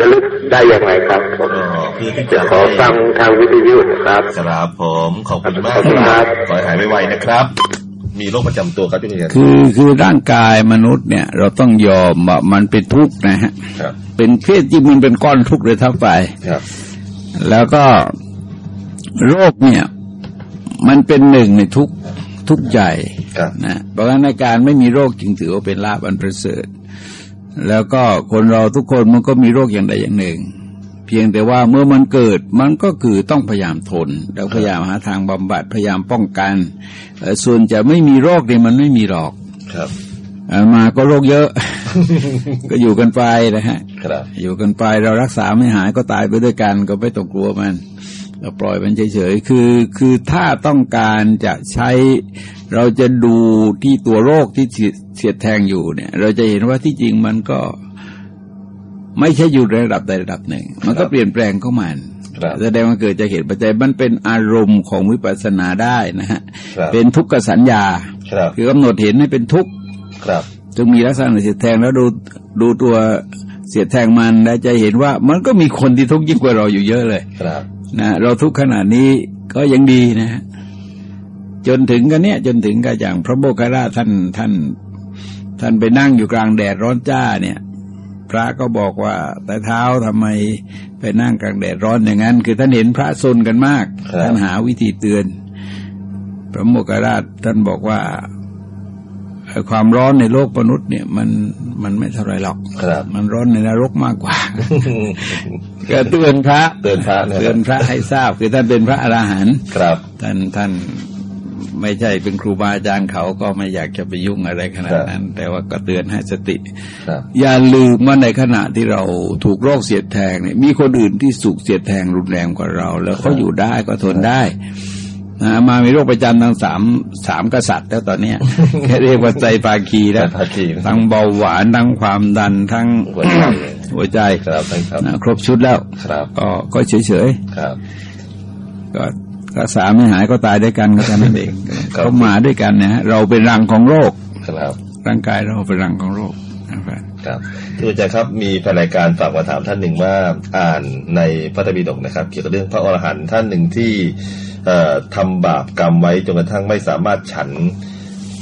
จะลึกได้อย่างไรครับผมอ๋อเพื่อที่จะจะขอฟังทางวิทยุนะครับครับผมขอบคุณมากขอบคุณครับขอให้หายไวๆนะครับ มีโรคประจำตัวครับที่คุณแจ็คคือคือร่างกายมนุษย์เนี่ย เราต้องยอมว่ามันเป็นทุกข์นะฮะครับเป็นเพศที่มันเป็นก้อนทุกข์เลยทั้งไปครับแล้วก็โรคเนี่ย มันเป็นหนึ่งในทุกทุกข์ใจครับนะเพราะงั้นในการไม่มีโรคจึงถือว่าเป็นลาบอันประเสริฐ แล้วก็คนเราทุกคนมันก็มีโรคอย่างใดอย่างหนึ่ง เพียงแต่ว่าเมื่อมันเกิดมันก็คือต้องพยายามทน แล้วพยายามหาทางบำบัดพยายามป้องกันเอ่อส่วนจะไม่มีโรคเนี่ยมันไม่มีหรอกครับเอ่อมาก็โรคเยอะ ก็อยู่กันไปนะฮะครับอยู่กันไปเรารักษาไม่หายก็ตายไปด้วยกันก็ไม่ต้องกลัวมัน เราปล่อยมันเฉยๆ คือ คือถ้าต้องการจะใช้เราจะดูที่ตัวโรคที่เสียเสียดแทงอยู่เนี่ย เราจะเห็นว่าที่จริงมันก็ไม่ใช่อยู่ในระดับใดระดับหนึ่ง มันก็เปลี่ยนแปลงเข้ามันครับแสดงว่าเกิดจากเหตุปัจจัยมันเป็นอารมณ์ของวิปัสสนาได้นะฮะครับเป็นทุกขสัญญาครับคือกำหนดเห็นให้เป็นทุกข์ครับจึงมีลักษณะเสียดแทงแล้วดูดูตัวเสียดแทงมันแล้วจะเห็นว่ามันก็มีคนที่ทุกข์ยิ่งกว่าเราอยู่เยอะเลยครับ นะเราทุกข์ขนาดนี้ก็ยังดีนะฮะจนถึงกันเนี้ยจนถึงกับอย่างพระโมคคัลลาท่านท่าน ท่านไปนั่งอยู่กลางแดดร้อนจ้าเนี่ย พระก็บอกว่าแต่เท้าทำไมไปนั่งกลางแดดร้อนอย่างนั้น คือท่านเห็นพระซนกันมากครับท่านหาวิธีเตือน พระโมคคัลลาท่านบอกว่าไอ้ความร้อนในโลกมนุษย์เนี่ย มันมันไม่เท่าไรหรอกครับมันร้อนในนรกมากกว่า ก็เตือนพระเตือนพระนะเตือนพระให้ทราบ คือท่านเป็นพระอรหันต์ครับ ท่านท่านไม่ใช่เป็นครูบาอาจารย์เขาก็ไม่อยากจะไปยุ่งอะไรขนาดนั้น แต่ว่าก็เตือนให้สติครับอย่าลืมว่าในขณะที่เราถูกโรคเสียดแทงเนี่ยมีคนอื่นที่สุกเสียดแทงรุนแรงกว่าเรา แล้วเขาอยู่ได้ก็ทนได้นะมามีโรคประจำทั้งสามสามกษัตริย์แล้วตอนเนี้ยแค่เรียกว่าใจปาคีแล้วภาคีทั้งเบาหวานทั้งความดันทั้ง หัวใจหัวใจครับท่านครับนะครบชุดแล้วครับก็ก็เฉยเฉยครับๆก็รักษาไม่หายก็ตายด้วยกันก็เท่านั้นเองครับเขามาด้วยกันนะฮะเราเป็นรังของโรคครับร่างกายเราเป็นรังของโรคครับที่อาจารย์ครับมีแฟนรายการฝากมาถามท่านหนึ่งว่าอ่านในพระธรรมปิฎกนะครับ เกี่ยวกับเรื่องพระอรหันต์ท่านหนึ่งที่เอ่อทำบาปกรรมไว้จนกระทั่งไม่สามารถฉัน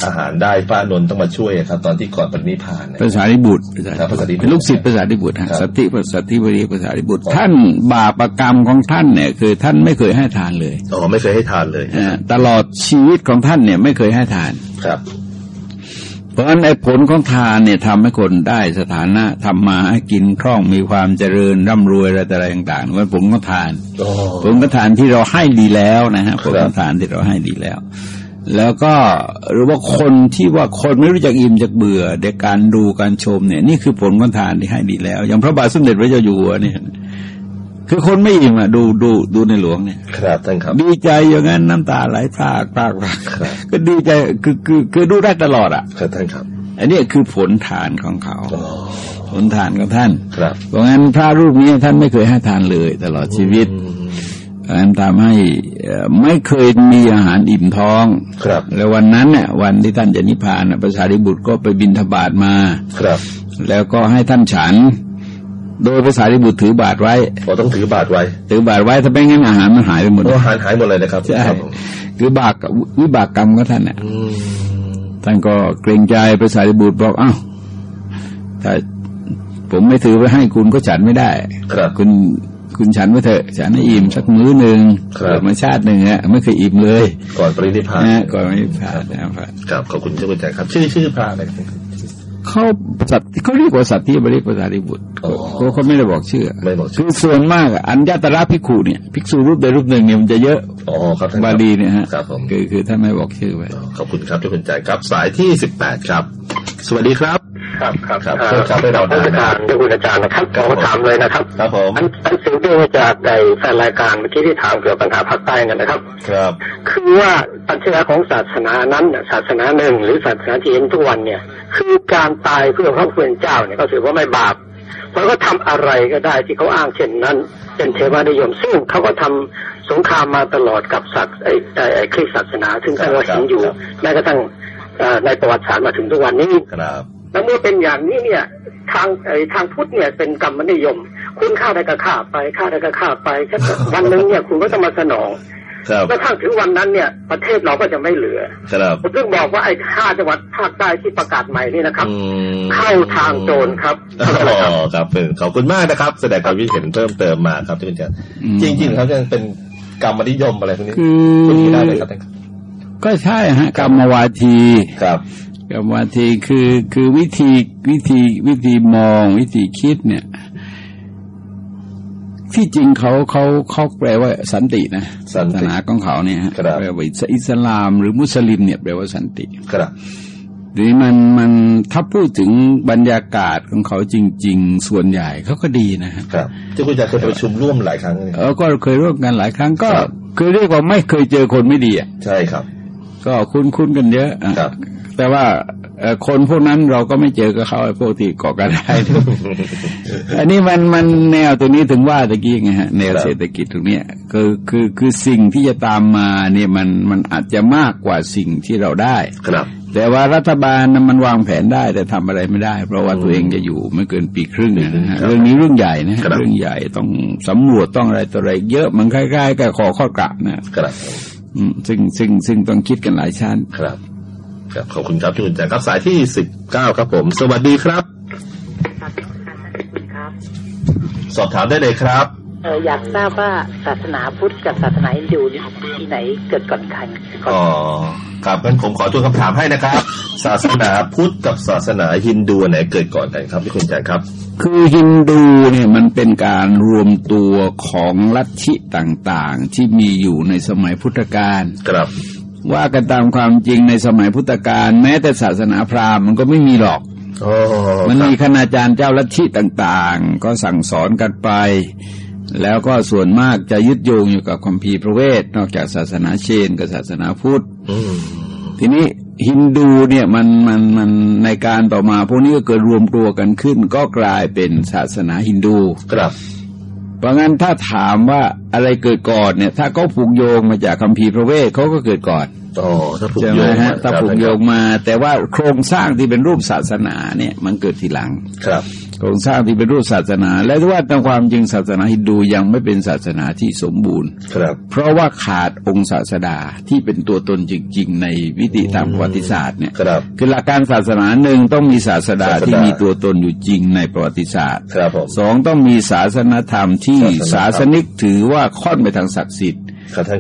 อาหารได้พระอานนท์ต้องมาช่วยครับ ตอนที่ก่อนปรินิพพานเนี่ยภาษาริบุตรครับภาษาริบุตรเป็นลูกศิษย์ภาษาริบุตรฮะครับสติภาษาธิบดีภาษาริบุตร ท่านบาปกรรมของท่านเนี่ยคือท่านไม่เคยให้ทานเลยอ๋อไม่เคยให้ทานเลยเอ่อตลอดชีวิตของท่านเนี่ยไม่เคยให้ทานครับเพราะฉะนั้นไอ้ผลของทานเนี่ยทำให้คนได้สถานะทำมาให้กินคล่องมีความเจริญร่ำรวยอะไรต่ออะไรต่างๆมันผลของทานอ๋อผลของทานที่เราให้ดีแล้วนะฮะคผรับลของทานที่เราให้ดีแล้ว แล้วก็หรือว่าคนที่ว่าคนไม่รู้จักอิ่มจากเบื่อเด็กการดูการชมเนี่ย นี่คือผลของทานที่ให้ดีแล้ว อย่างพระบาทสมเด็จพระเจ้าอยู่หัวเนี่ยคือคนไม่อิ่มอะดูดูดูในหลวงเนี่ย ครับท่านครับ ดีใจอย่างนั้นน้ำตาไหลพรากพรากพรากครับก็ดีใจคือคือคือดูได้ตลอดอะครับท่านครับ อันนี้คือผลทานของเขาอ๋อผลทานของท่าน ครับเพราะงั้นพระรูปนี้ท่านไม่เคยให้ทานเลย ตลอดชีวิต อืมเพราะงั้นทำให้เอ่อไม่เคยมีอาหารอิ่มท้องครับ แล้ววันนั้นเนี่ยวันที่ท่านจะนิพพานน่ะพระสารีบุตรก็ไปบินทบาทมาครับ แล้วก็ให้ท่านฉัน โดยพระสารีบุตรถือบาทไว้เราต้องถือบาทไว้ ถือบาทไว้ถ้าไม่งั้นอาหารมันหายไปหมดเพราะอาหารหายหมดเลยนะครับใช่ครับผมคือบากวิบากกรรมของท่านเนี่ยอืมท่านก็เกรงใจพระสารีบุตรบอกอ้าวถ้าผมไม่ถือไว้ให้คุณก็ฉันไม่ได้ครับคุณ คุณฉันไว้เถอะฉันให้อิ่มสักมื้อหนึ่งครับเกิดมาชาติหนึ่งอะไม่เคยอิ่มเลย ก่อนปรินิพพานนะก่อนไม่ผ่านนะครับครับขอบคุณเจ้าคุณอาจารย์ครับ ชื่อชื่อพระอะไรครับเขาสัตว์เขาเรียกว่าสัตว์ที่บริภาษาริบุตรอ๋อเขาเขาไม่ได้บอกชื่อไม่บอกชื่อคือส่วนมากอะอัญญาตระภิกขุเนี่ยภิกษุรูปใดรูปหนึ่งเนี่ยมันจะเยอะอ๋อครับท่านบาลีเนี่ยฮะครับผมคือคือท่านไม่บอกชื่อไว้ขอบคุณครับเจ้าคุณอาจารย์ครับสายที่สิบแปดครับ สวัสดีครับ ครับครับครับเอ่อเชิญครับให้เราได้ท่านประธานเจ้าคุณอาจารย์นะครับขอถามเลยนะครับครับผมอันอันสิ่งที่มาจากในแฟนรายการเมื่อกี้ที่ถามเกี่ยวกับปัญหาภาคใต้กันนะครับ ครับ คือว่าปัจจัยของศาสนานั้นน่ะศาสนาหนึ่งหรือศาสนาที่เห็นทุกวันเนี่ย คือการตายเพื่อพระผู้เป็นเจ้าเนี่ยก็ถือว่าไม่บาปเพราะก็ทำอะไรก็ได้ที่เขาอ้างเช่นนั้น เป็นเทวานิยม ซึ่งเขาก็ทำสงครามมาตลอดกับศักดิ์ไอ้ไอ้ไอ้คริสต์ศาสนาซึ่งเราเห็นอยู่แม้กระทั่งเอ่อในประวัติศาสตร์มาถึงทุกวันนี้ครับ แล้วเมื่อเป็นอย่างนี้เนี่ยทางไอ้ทางพุทธเนี่ยเป็นกรรมนิยม คุณฆ่าได้ก็ฆ่าไปฆ่าได้ก็ฆ่าไปแค่วันหนึ่งเนี่ยคุณก็จะมาสนองครับกระทั่งถึงวันนั้นเนี่ยประเทศเราก็จะไม่เหลือครับผมถึงบอกว่าไอ้ห้าจังหวัดภาคใต้ที่ประกาศใหม่นี่นะครับอืมเข้าทางโจรครับอ๋อครับขอบคุณมากนะครับ แสดงความคิดเห็นเพิ่มเติมมาครับเจ้าคุณอาจารย์อืมจริงๆครับยังเป็นกรรมนิยมอะไรพวกนี้คืพูดอไม่ได้เลยครับท่านครับก็ใช่ฮะกรรมวาทีครับ กรรมวาทีคือคือวิธีวิธีวิธีมองวิธีคิดเนี่ย ที่จริงเขาเขาเขาแปลว่าสันตินะสันติศาสนาของเขาเนี่ยฮะครับแปลว่าอิสลามหรือมุสลิมเนี่ยแปลว่าสันติครับหรือมันมันถ้าพูดถึงบรรยากาศของเขาจริง ๆ ส่วนใหญ่เขาก็ดีนะฮะครับเจ้าคุณอาจารย์เคยไปประชุมร่วมหลายครั้งเลยเออก็เคยร่วมกันหลายครั้งก็ครับคือเรียกว่าไม่เคยเจอคนไม่ดีอะใช่ครับ ก็คุ้นคุ้นๆกันเยอะอะครับ แต่ว่าเอ่อคนพวกนั้นเราก็ไม่เจอกับเขาไอ้พวกที่ก่อการร้ายเนี่ยอันนี้มันมันแนวตัวนี้ถึงว่าตะกี้ไงฮะแนวครับเศรษฐกิจตรงเนี้ยคือคือคือสิ่งที่จะตามมาเนี่ยมันมันอาจจะมากกว่าสิ่งที่เราได้ครับ แต่ว่ารัฐบาลน่ะมันวางแผนได้แต่ทำอะไรไม่ได้ เพราะว่าตัวเองจะอยู่ไม่เกินปีครึ่งนะฮะครับเรื่องนี้เรื่องใหญ่นะฮะครับเรื่องใหญ่ต้องสำรวจต้องอะไรต่ออะไร เยอะมันคล้ายๆกับขอข้อกลับนะครับอืมซึ่งซึ่งซึ่งต้องคิดกันหลายชั้นครับ ครับขอบคุณครับที่คุณอาจารย์ครับสายที่สิบเก้าครับผม สวัสดีครับครับสอบถามได้เลยครับเอออยากทราบว่าศาสนาพุทธกับศาสนาฮินดูนี่ที่ไหนเกิดก่อนกันก่อนอ๋อครับงั้นผมขอทวนคำถามให้นะครับ ศาสนาพุทธกับศาสนาฮินดูอันไหนเกิดก่อนกันครับที่คุณอาจารย์ครับ คือฮินดูเนี่ยมันเป็นการรวมตัวของลัทธิต่างๆ ที่มีอยู่ในสมัยพุทธกาลครับ ว่ากันตามความจริงในสมัยพุทธกาลแม้แต่ศาสนาพราหมณ์มันก็ไม่มีหรอกอ๋อมันครับมีคณาจารย์เจ้าลัทธิต่าง ๆ ก็สั่งสอนกันไป แล้วก็ส่วนมากจะยึดโยงอยู่กับคัมภีร์พระเวท นอกจากศาสนาเชนกับศาสนาพุทธอืมทีนี้ฮินดูเนี่ยมันมันมันในการต่อมาพวกนี้ก็เกิดรวมตัวกันขึ้น ก็กลายเป็นศาสนาฮินดูครับ เพราะงั้นถ้าถามว่าอะไรเกิดก่อนเนี่ย ถ้าเขาผูกโยงมาจากคัมภีร์พระเวทเขาก็เกิดก่อนอ๋อถ้าผูกใช่โยไหมงฮะถ้าครับผูกโยงมา แต่ว่าโครงสร้างที่เป็นรูปศาสนาเนี่ย มันเกิดทีหลังครับ โครงสร้างที่เป็นรูปศาสนา และว่าตามความจริงศาสนาฮินดูยังไม่เป็นศาสนาที่สมบูรณ์ครับ เพราะว่าขาดองค์ศาสดาที่เป็นตัวตนจริง ๆ ในวิติตามประวัติศาสตร์เนี่ยครับคือหลักการศาสนาหนึ่งต้องมีศาสดาศาสดาที่มีตัวตนอยู่จริงในประวัติศาสตร์ครับผมสองต้องมีศาสนธรรมที่ศาศาสสนธรรมนิกถือว่าค่อนไปทางศักดิ์สิทธิ์ครับท่านค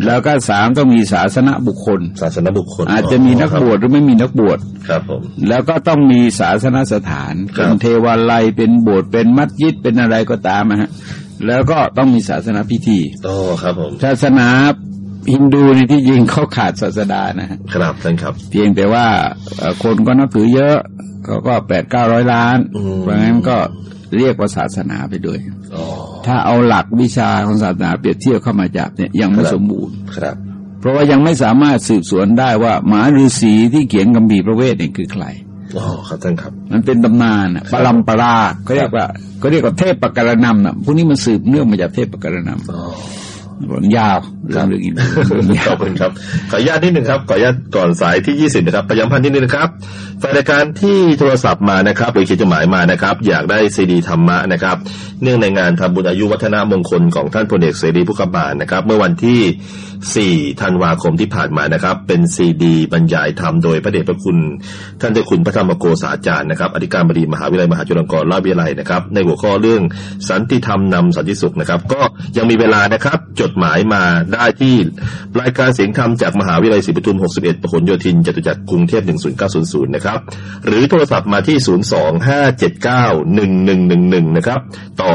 แล้รัวบก็สามต้องมีศาสนบุคคล ศาสนบุคคล อาจจะมีนักบวชหรือไม่มีนักบวชครับผมแล้วก็ต้องมีศาสนสถานครับเป็นเทวาลัยเป็นโบสถ์เป็นมัสยิดเป็นอะไรก็ตามนะฮะแล้วก็ต้องมีศาสนาพิธีโอ้ครับผมศาสนาฮินดูในที่จริงเขาขาดศาสดานะฮะครับท่านครับ เพียงแต่ว่าเอ่อคนก็นับถือเยอะเขาก็แปดเก้าร้อยล้านอืมเพราะงั้นก็ เรียกว่าศาสนาไปด้วยอ๋อถ้าเอาหลักวิชาของศาสนาเปรียบเทียบเข้ามาจับเนี่ยยังไม่ครับสมบูรณ์ครับ เพราะว่ายังไม่สามารถสืบสวนได้ว่าหมาฤาษีที่เขียนกัมพีร์พระเวทเนี่ยคือใครอ๋อครับท่านครับ มันเป็นตำนานอะปรัมปราเขาเรียกว่าเขาเรียกว่าเทพปกรณำนะพวกนี้มันสืบเนื่องมาจากเทพปกรณำอ๋อ ยาวเรื่องเรื่องอีกเรื่องยาขอวบคุณครับ ขออนุญาตนิดหนึ่งครับ ขออนุญาตก่อนสายที่20นะครับประยำพันธ์นิดนึงนะครับแฟนรายการที่โทรศัพท์มานะครับหรือเขียนจดหมายมานะครับ อยากได้ซีดีธรรมะนะครับ เนื่องในงานทำบุญอายุวัฒนมงคลของท่านพลเอกเสรีพุกบาลนะครับ เมื่อวันที่ 4 ธันวาคมที่ผ่านมานะครับ เป็นซีดีบรรยายธรรมโดยพระเดชพระคุณ ท่านเจ้าคุณพระธรรมโกษาจารย์นะครับอธิการบดีมหาวิทยาลัยมหาจุฬาลงกรณราชวิทยาลัยนะครับ ในหัวข้อเรื่องสันติธรรมนำสันติสุขนะครับ ก็ยังมีเวลานะครับจดหมายมาได้ที่รายการเสียงธรรมจากมหาวิทยาลัยศรีปทุม 61 ประหลโยธิน จตุจักรกรุงเทพ 10900 นะครับ หรือโทรศัพท์มาที่ 025791111 นะครับ ต่อ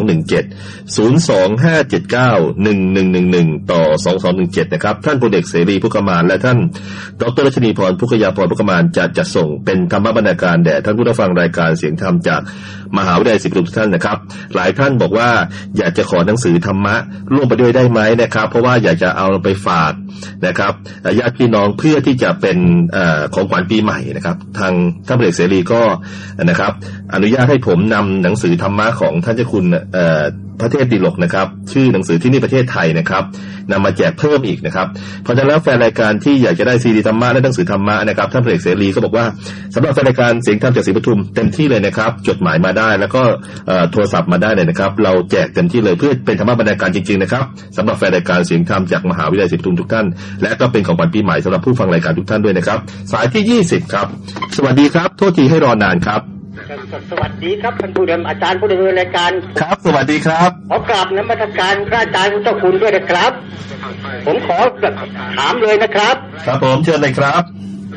2217 025791111 ต่อ 2217 นะครับ ท่านพลเอกเสรีพุกมานและท่าน ดรรัชนีพรพุกยาพรพุกมานจะจัดส่งเป็นธรรมบรรณาการแด่ท่านผู้รับฟังรายการเสียงธรรมจากมหาวิทยาลัยศิริปทุมทุกท่านนะครับ หลายท่านบอกว่าอยากจะขอหนังสือธรรมะร่วมไปด้วยได้ไหมนะครับ เพราะว่าอยากจะเอาไปฝากนะครับญาติพี่น้องเพื่อที่จะเป็นอของขวัญปีใหม่นะครับ ทางท่านพลเอกเสรีก็นะครับ อนุญาตให้ผมนำหนังสือธรรมะของท่านเจ้าคุณเอ่อพระเทพดิลกนะครับ ชื่อหนังสือที่นี่ประเทศไทยนะครับนำมาแจกเพิ่มอีกนะครับ เพราะฉะนั้นแล้วแฟนรายการที่อยากจะได้ซีดีธรรมะและหนังสือธรรมะนะครับท่านพลเอกเสรีก็บอกว่าสำหรับแฟนรายการเสียงธรรมจากศรีปทุมเต็มที่เลยนะครับ จดหมายมาได้แล้วก็โทรศัพท์มาได้เลยนะครับ เราแจกเต็มที่เลยเพื่อเป็นธรรมะบรรณาการจริงๆนะครับสำหรับแฟนรายการเสียงธรรมจากมหาวิทยาลัยศรีปทุมทุกท่าน และก็เป็นของขวัญปีใหม่สำหรับผู้ฟังรายการทุกท่านด้วยนะครับ สายที่ 20 ครับ สวัสดีครับ โทษทีให้รอนานครับ สวัสดีครับท่านผู้ดำอาจารย์ผู้ดำเนินรายการ ครับ สวัสดีครับขอกราบนมัสการพระอาจารย์เจ้าคุณด้วยนะครับ ผมขอถามเลยนะครับ ครับผมเชิญเลยครับ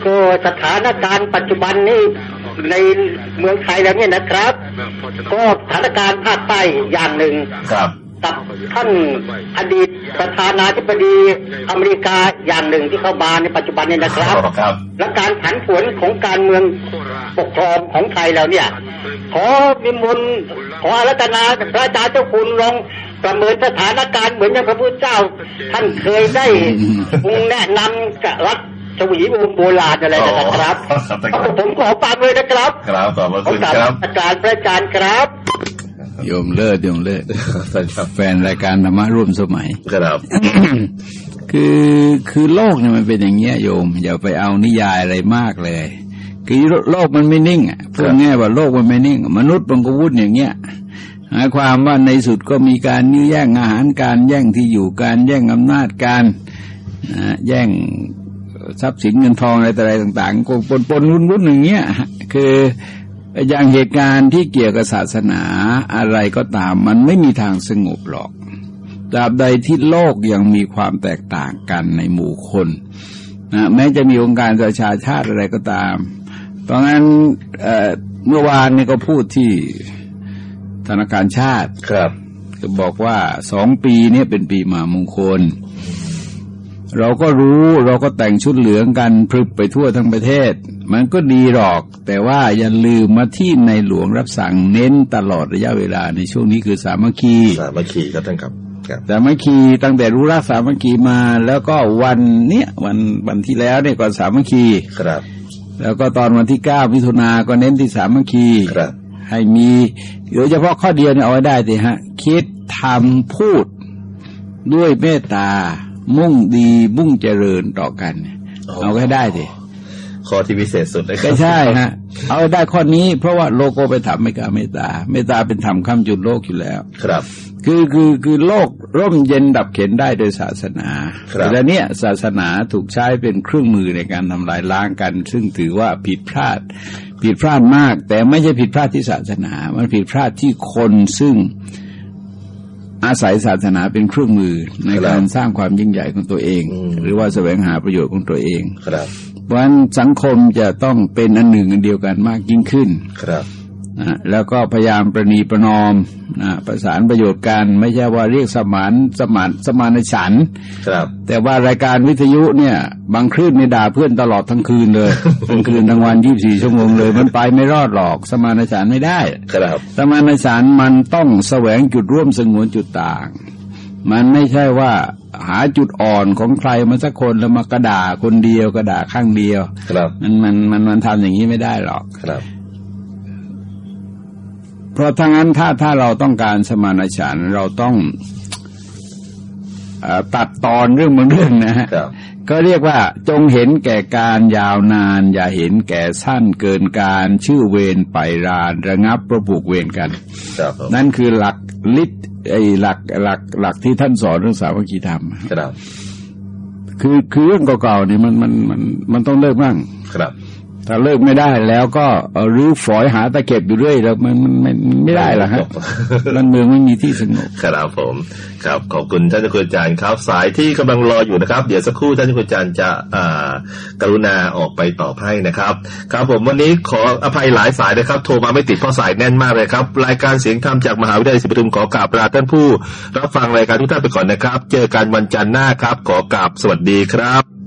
ก็สถานการณ์ปัจจุบันนี้ในเมืองไทยแล้วเนี่ยนะครับ ก็สถานการณ์ภาคใต้อย่างหนึ่งครับ กับท่านอดีตประธานาธิบดีอเมริกาอย่างหนึ่งที่เข้ามาในปัจจุบันเนี่ยนะครับครับ และการผันผวนของการเมืองปกครองของไทยแล้วเนี่ย ขอมิมนต์ขออารัตนาพระอาจารย์เจ้าคุณลองประเมินสถานการณ์เหมือนอย่างพระพุทธเจ้า ท่านเคยได้คงแนะนำกับรัฐชวีวงศ์โบราณอะไรนะครับอ๋อครับผมขอฝากเลยนะครับ ครับขอบพระขอคุณกราบครับอาจารย์พระอาจารย์ครับ โยมเลิศโยมเลิศครับแฟนรายการธรรมะร่วมสมัยครับคือคือโลกเนี่ยมันเป็นอย่างเงี้ยโยม อย่าไปเอานิยายอะไรมากเลย คือโลกมันไม่นิ่งอะพูดง่ายว่าโลกมันไม่นิ่ง มนุษย์มันก็วุ่นอย่างเงี้ยหมายความว่าในสุดก็มีการยื้อแย่งอาหารการแย่งที่อยู่การแย่งอำนาจการนะแย่งทรัพย์สินเงินทองอะไรต่ออะไรต่าง ๆ ก็ปนๆวุ่นๆอย่างเงี้ยคือ อย่างเหตุการณ์ที่เกี่ยวกับศาสนาอะไรก็ตาม มันไม่มีทางสงบหรอกตราบใดที่โลกยังมีความแตกต่างกันในหมู่คนนะแม้จะมีองค์การประชาชาติอะไรก็ตาม เพราะงั้นเอ่อเมื่อวานนี้ก็พูดที่ธนาคารชาติครับ ก็บอกว่าสองปีเนี้เป็นปีมหามงคล เราก็รู้เราก็แต่งชุดเหลืองกันพรึบไปทั่วทั้งประเทศ มันก็ดีหรอก แต่ว่าอย่าลืมมาที่ในหลวงรับสั่งเน้นตลอดระยะเวลาในช่วงนี้คือสามัคคี สามัคคีครับท่านครับครับสามัคคีตั้งแต่รู้รักสามัคคีมา แล้วก็วันเนี้ยวันวันที่แล้วเนี่ยก็สามัคคีครับ แล้วก็ตอนวันที่เก้ามิถุนาก็เน้นที่สามัคคีครับ ให้มีโดยเฉพาะข้อเดียวเนี่ยเอาไว้ได้สิฮะ คิดทำพูดด้วยเมตตา มุ่งดีมุ่งเจริญต่อกัน เอาให้ได้สิข้อที่พิเศษสุดเลยครัก็บใช่ฮะ เอาให้ได้ข้อนี้เพราะว่าโลโกไปทำไม่กาเมตตาเมตตาเป็นธรรมข้ามจุดโลกอยู่แล้ว ครับ คือคือคือโลกร่มเย็นดับเข็นได้โดยศาสนาครับแต่เนี้ยศาสนาถูกใช้เป็นเครื่องมือในการทำลายล้างกัน ซึ่งถือว่าผิดพลาด ผิดพลาดมาก แต่ไม่ใช่ผิดพลาดที่ศาสนา มันผิดพลาดที่คนซึ่ง อาศัยศาสนาเป็นเครื่องมือในครับการสร้างความยิ่งใหญ่ของตัวเองอืมหรือว่าแสวงหาประโยชน์ของตัวเองครับเพราะฉะนั้นสังคมจะต้องเป็นอันหนึ่งอันเดียวกันมากยิ่งขึ้นครับ นะแล้วก็พยายามประนีประนอมนะประสานประโยชน์กันไม่ใช่ว่าเรียกสมานสมานสมานฉันท์ครับ แต่ว่ารายการวิทยุเนี่ย บางคลื่นในด่าเพื่อนตลอดทั้งคืนเลยทั้งคืนทั้งวันยี่สี่ชั่วโมงเลย มันไปไม่รอดหรอกสมานฉันท์ไม่ได้ครับ สมานฉันท์มันต้องแสวงจุดร่วมสงวนจุดต่าง มันไม่ใช่ว่าหาจุดอ่อนของใครมาสักคนแล้วมากระด่าคนเดียวกระด่าข้างเดียว ครับ มันมันมันมันทำอย่างนี้ไม่ได้หรอก ครับ เพราะทั้งนั้นถ้าถ้าเราต้องการสมานฉันท์เราต้องเออตัดตอนเรื่องบางเรื่องนะฮะครับก็เรียกว่าจงเห็นแก่การยาวนาน อย่าเห็นแก่สั้นเกินการชื่อเวรไปรานระงับประผูกเวรกันครับผมนั่นคือหลักลิทไอ้หลักหลักหลักที่ท่านสอนเรื่องสามัคคีธรรมครับคือคือเรื่องเก่าๆนี่มันมันมันมันต้องเลิกบ้างครับ ถ้าเลิกไม่ได้แล้วก็เอ่อรื้อฝอยหาตะเก็บอยู่เรื่อยแล้วมันมันมันมันไม่ได้หรอกฮะจบบ้านเมืองไม่มีที่สงบครับผม ครับ ขอบคุณท่านเจ้าคุณอาจารย์ครับ สายที่กำลังรออยู่นะครับ เดี๋ยวสักครู่ท่านเจ้าคุณอาจารย์จะอ่ากรุณาออกไปตอบให้นะครับ ครับผมวันนี้ขออภัยหลายสายนะครับ โทรมาไม่ติดเพราะสายแน่นมากเลยครับ รายการเสียงธรรมจากมหาวิทยาลัยศรีปทุมขอกราบลาท่านผู้ รับฟังรายการทุกท่านไปก่อนนะครับ เจอกันวันจันทร์หน้าครับ ขอกราบสวัสดีครับ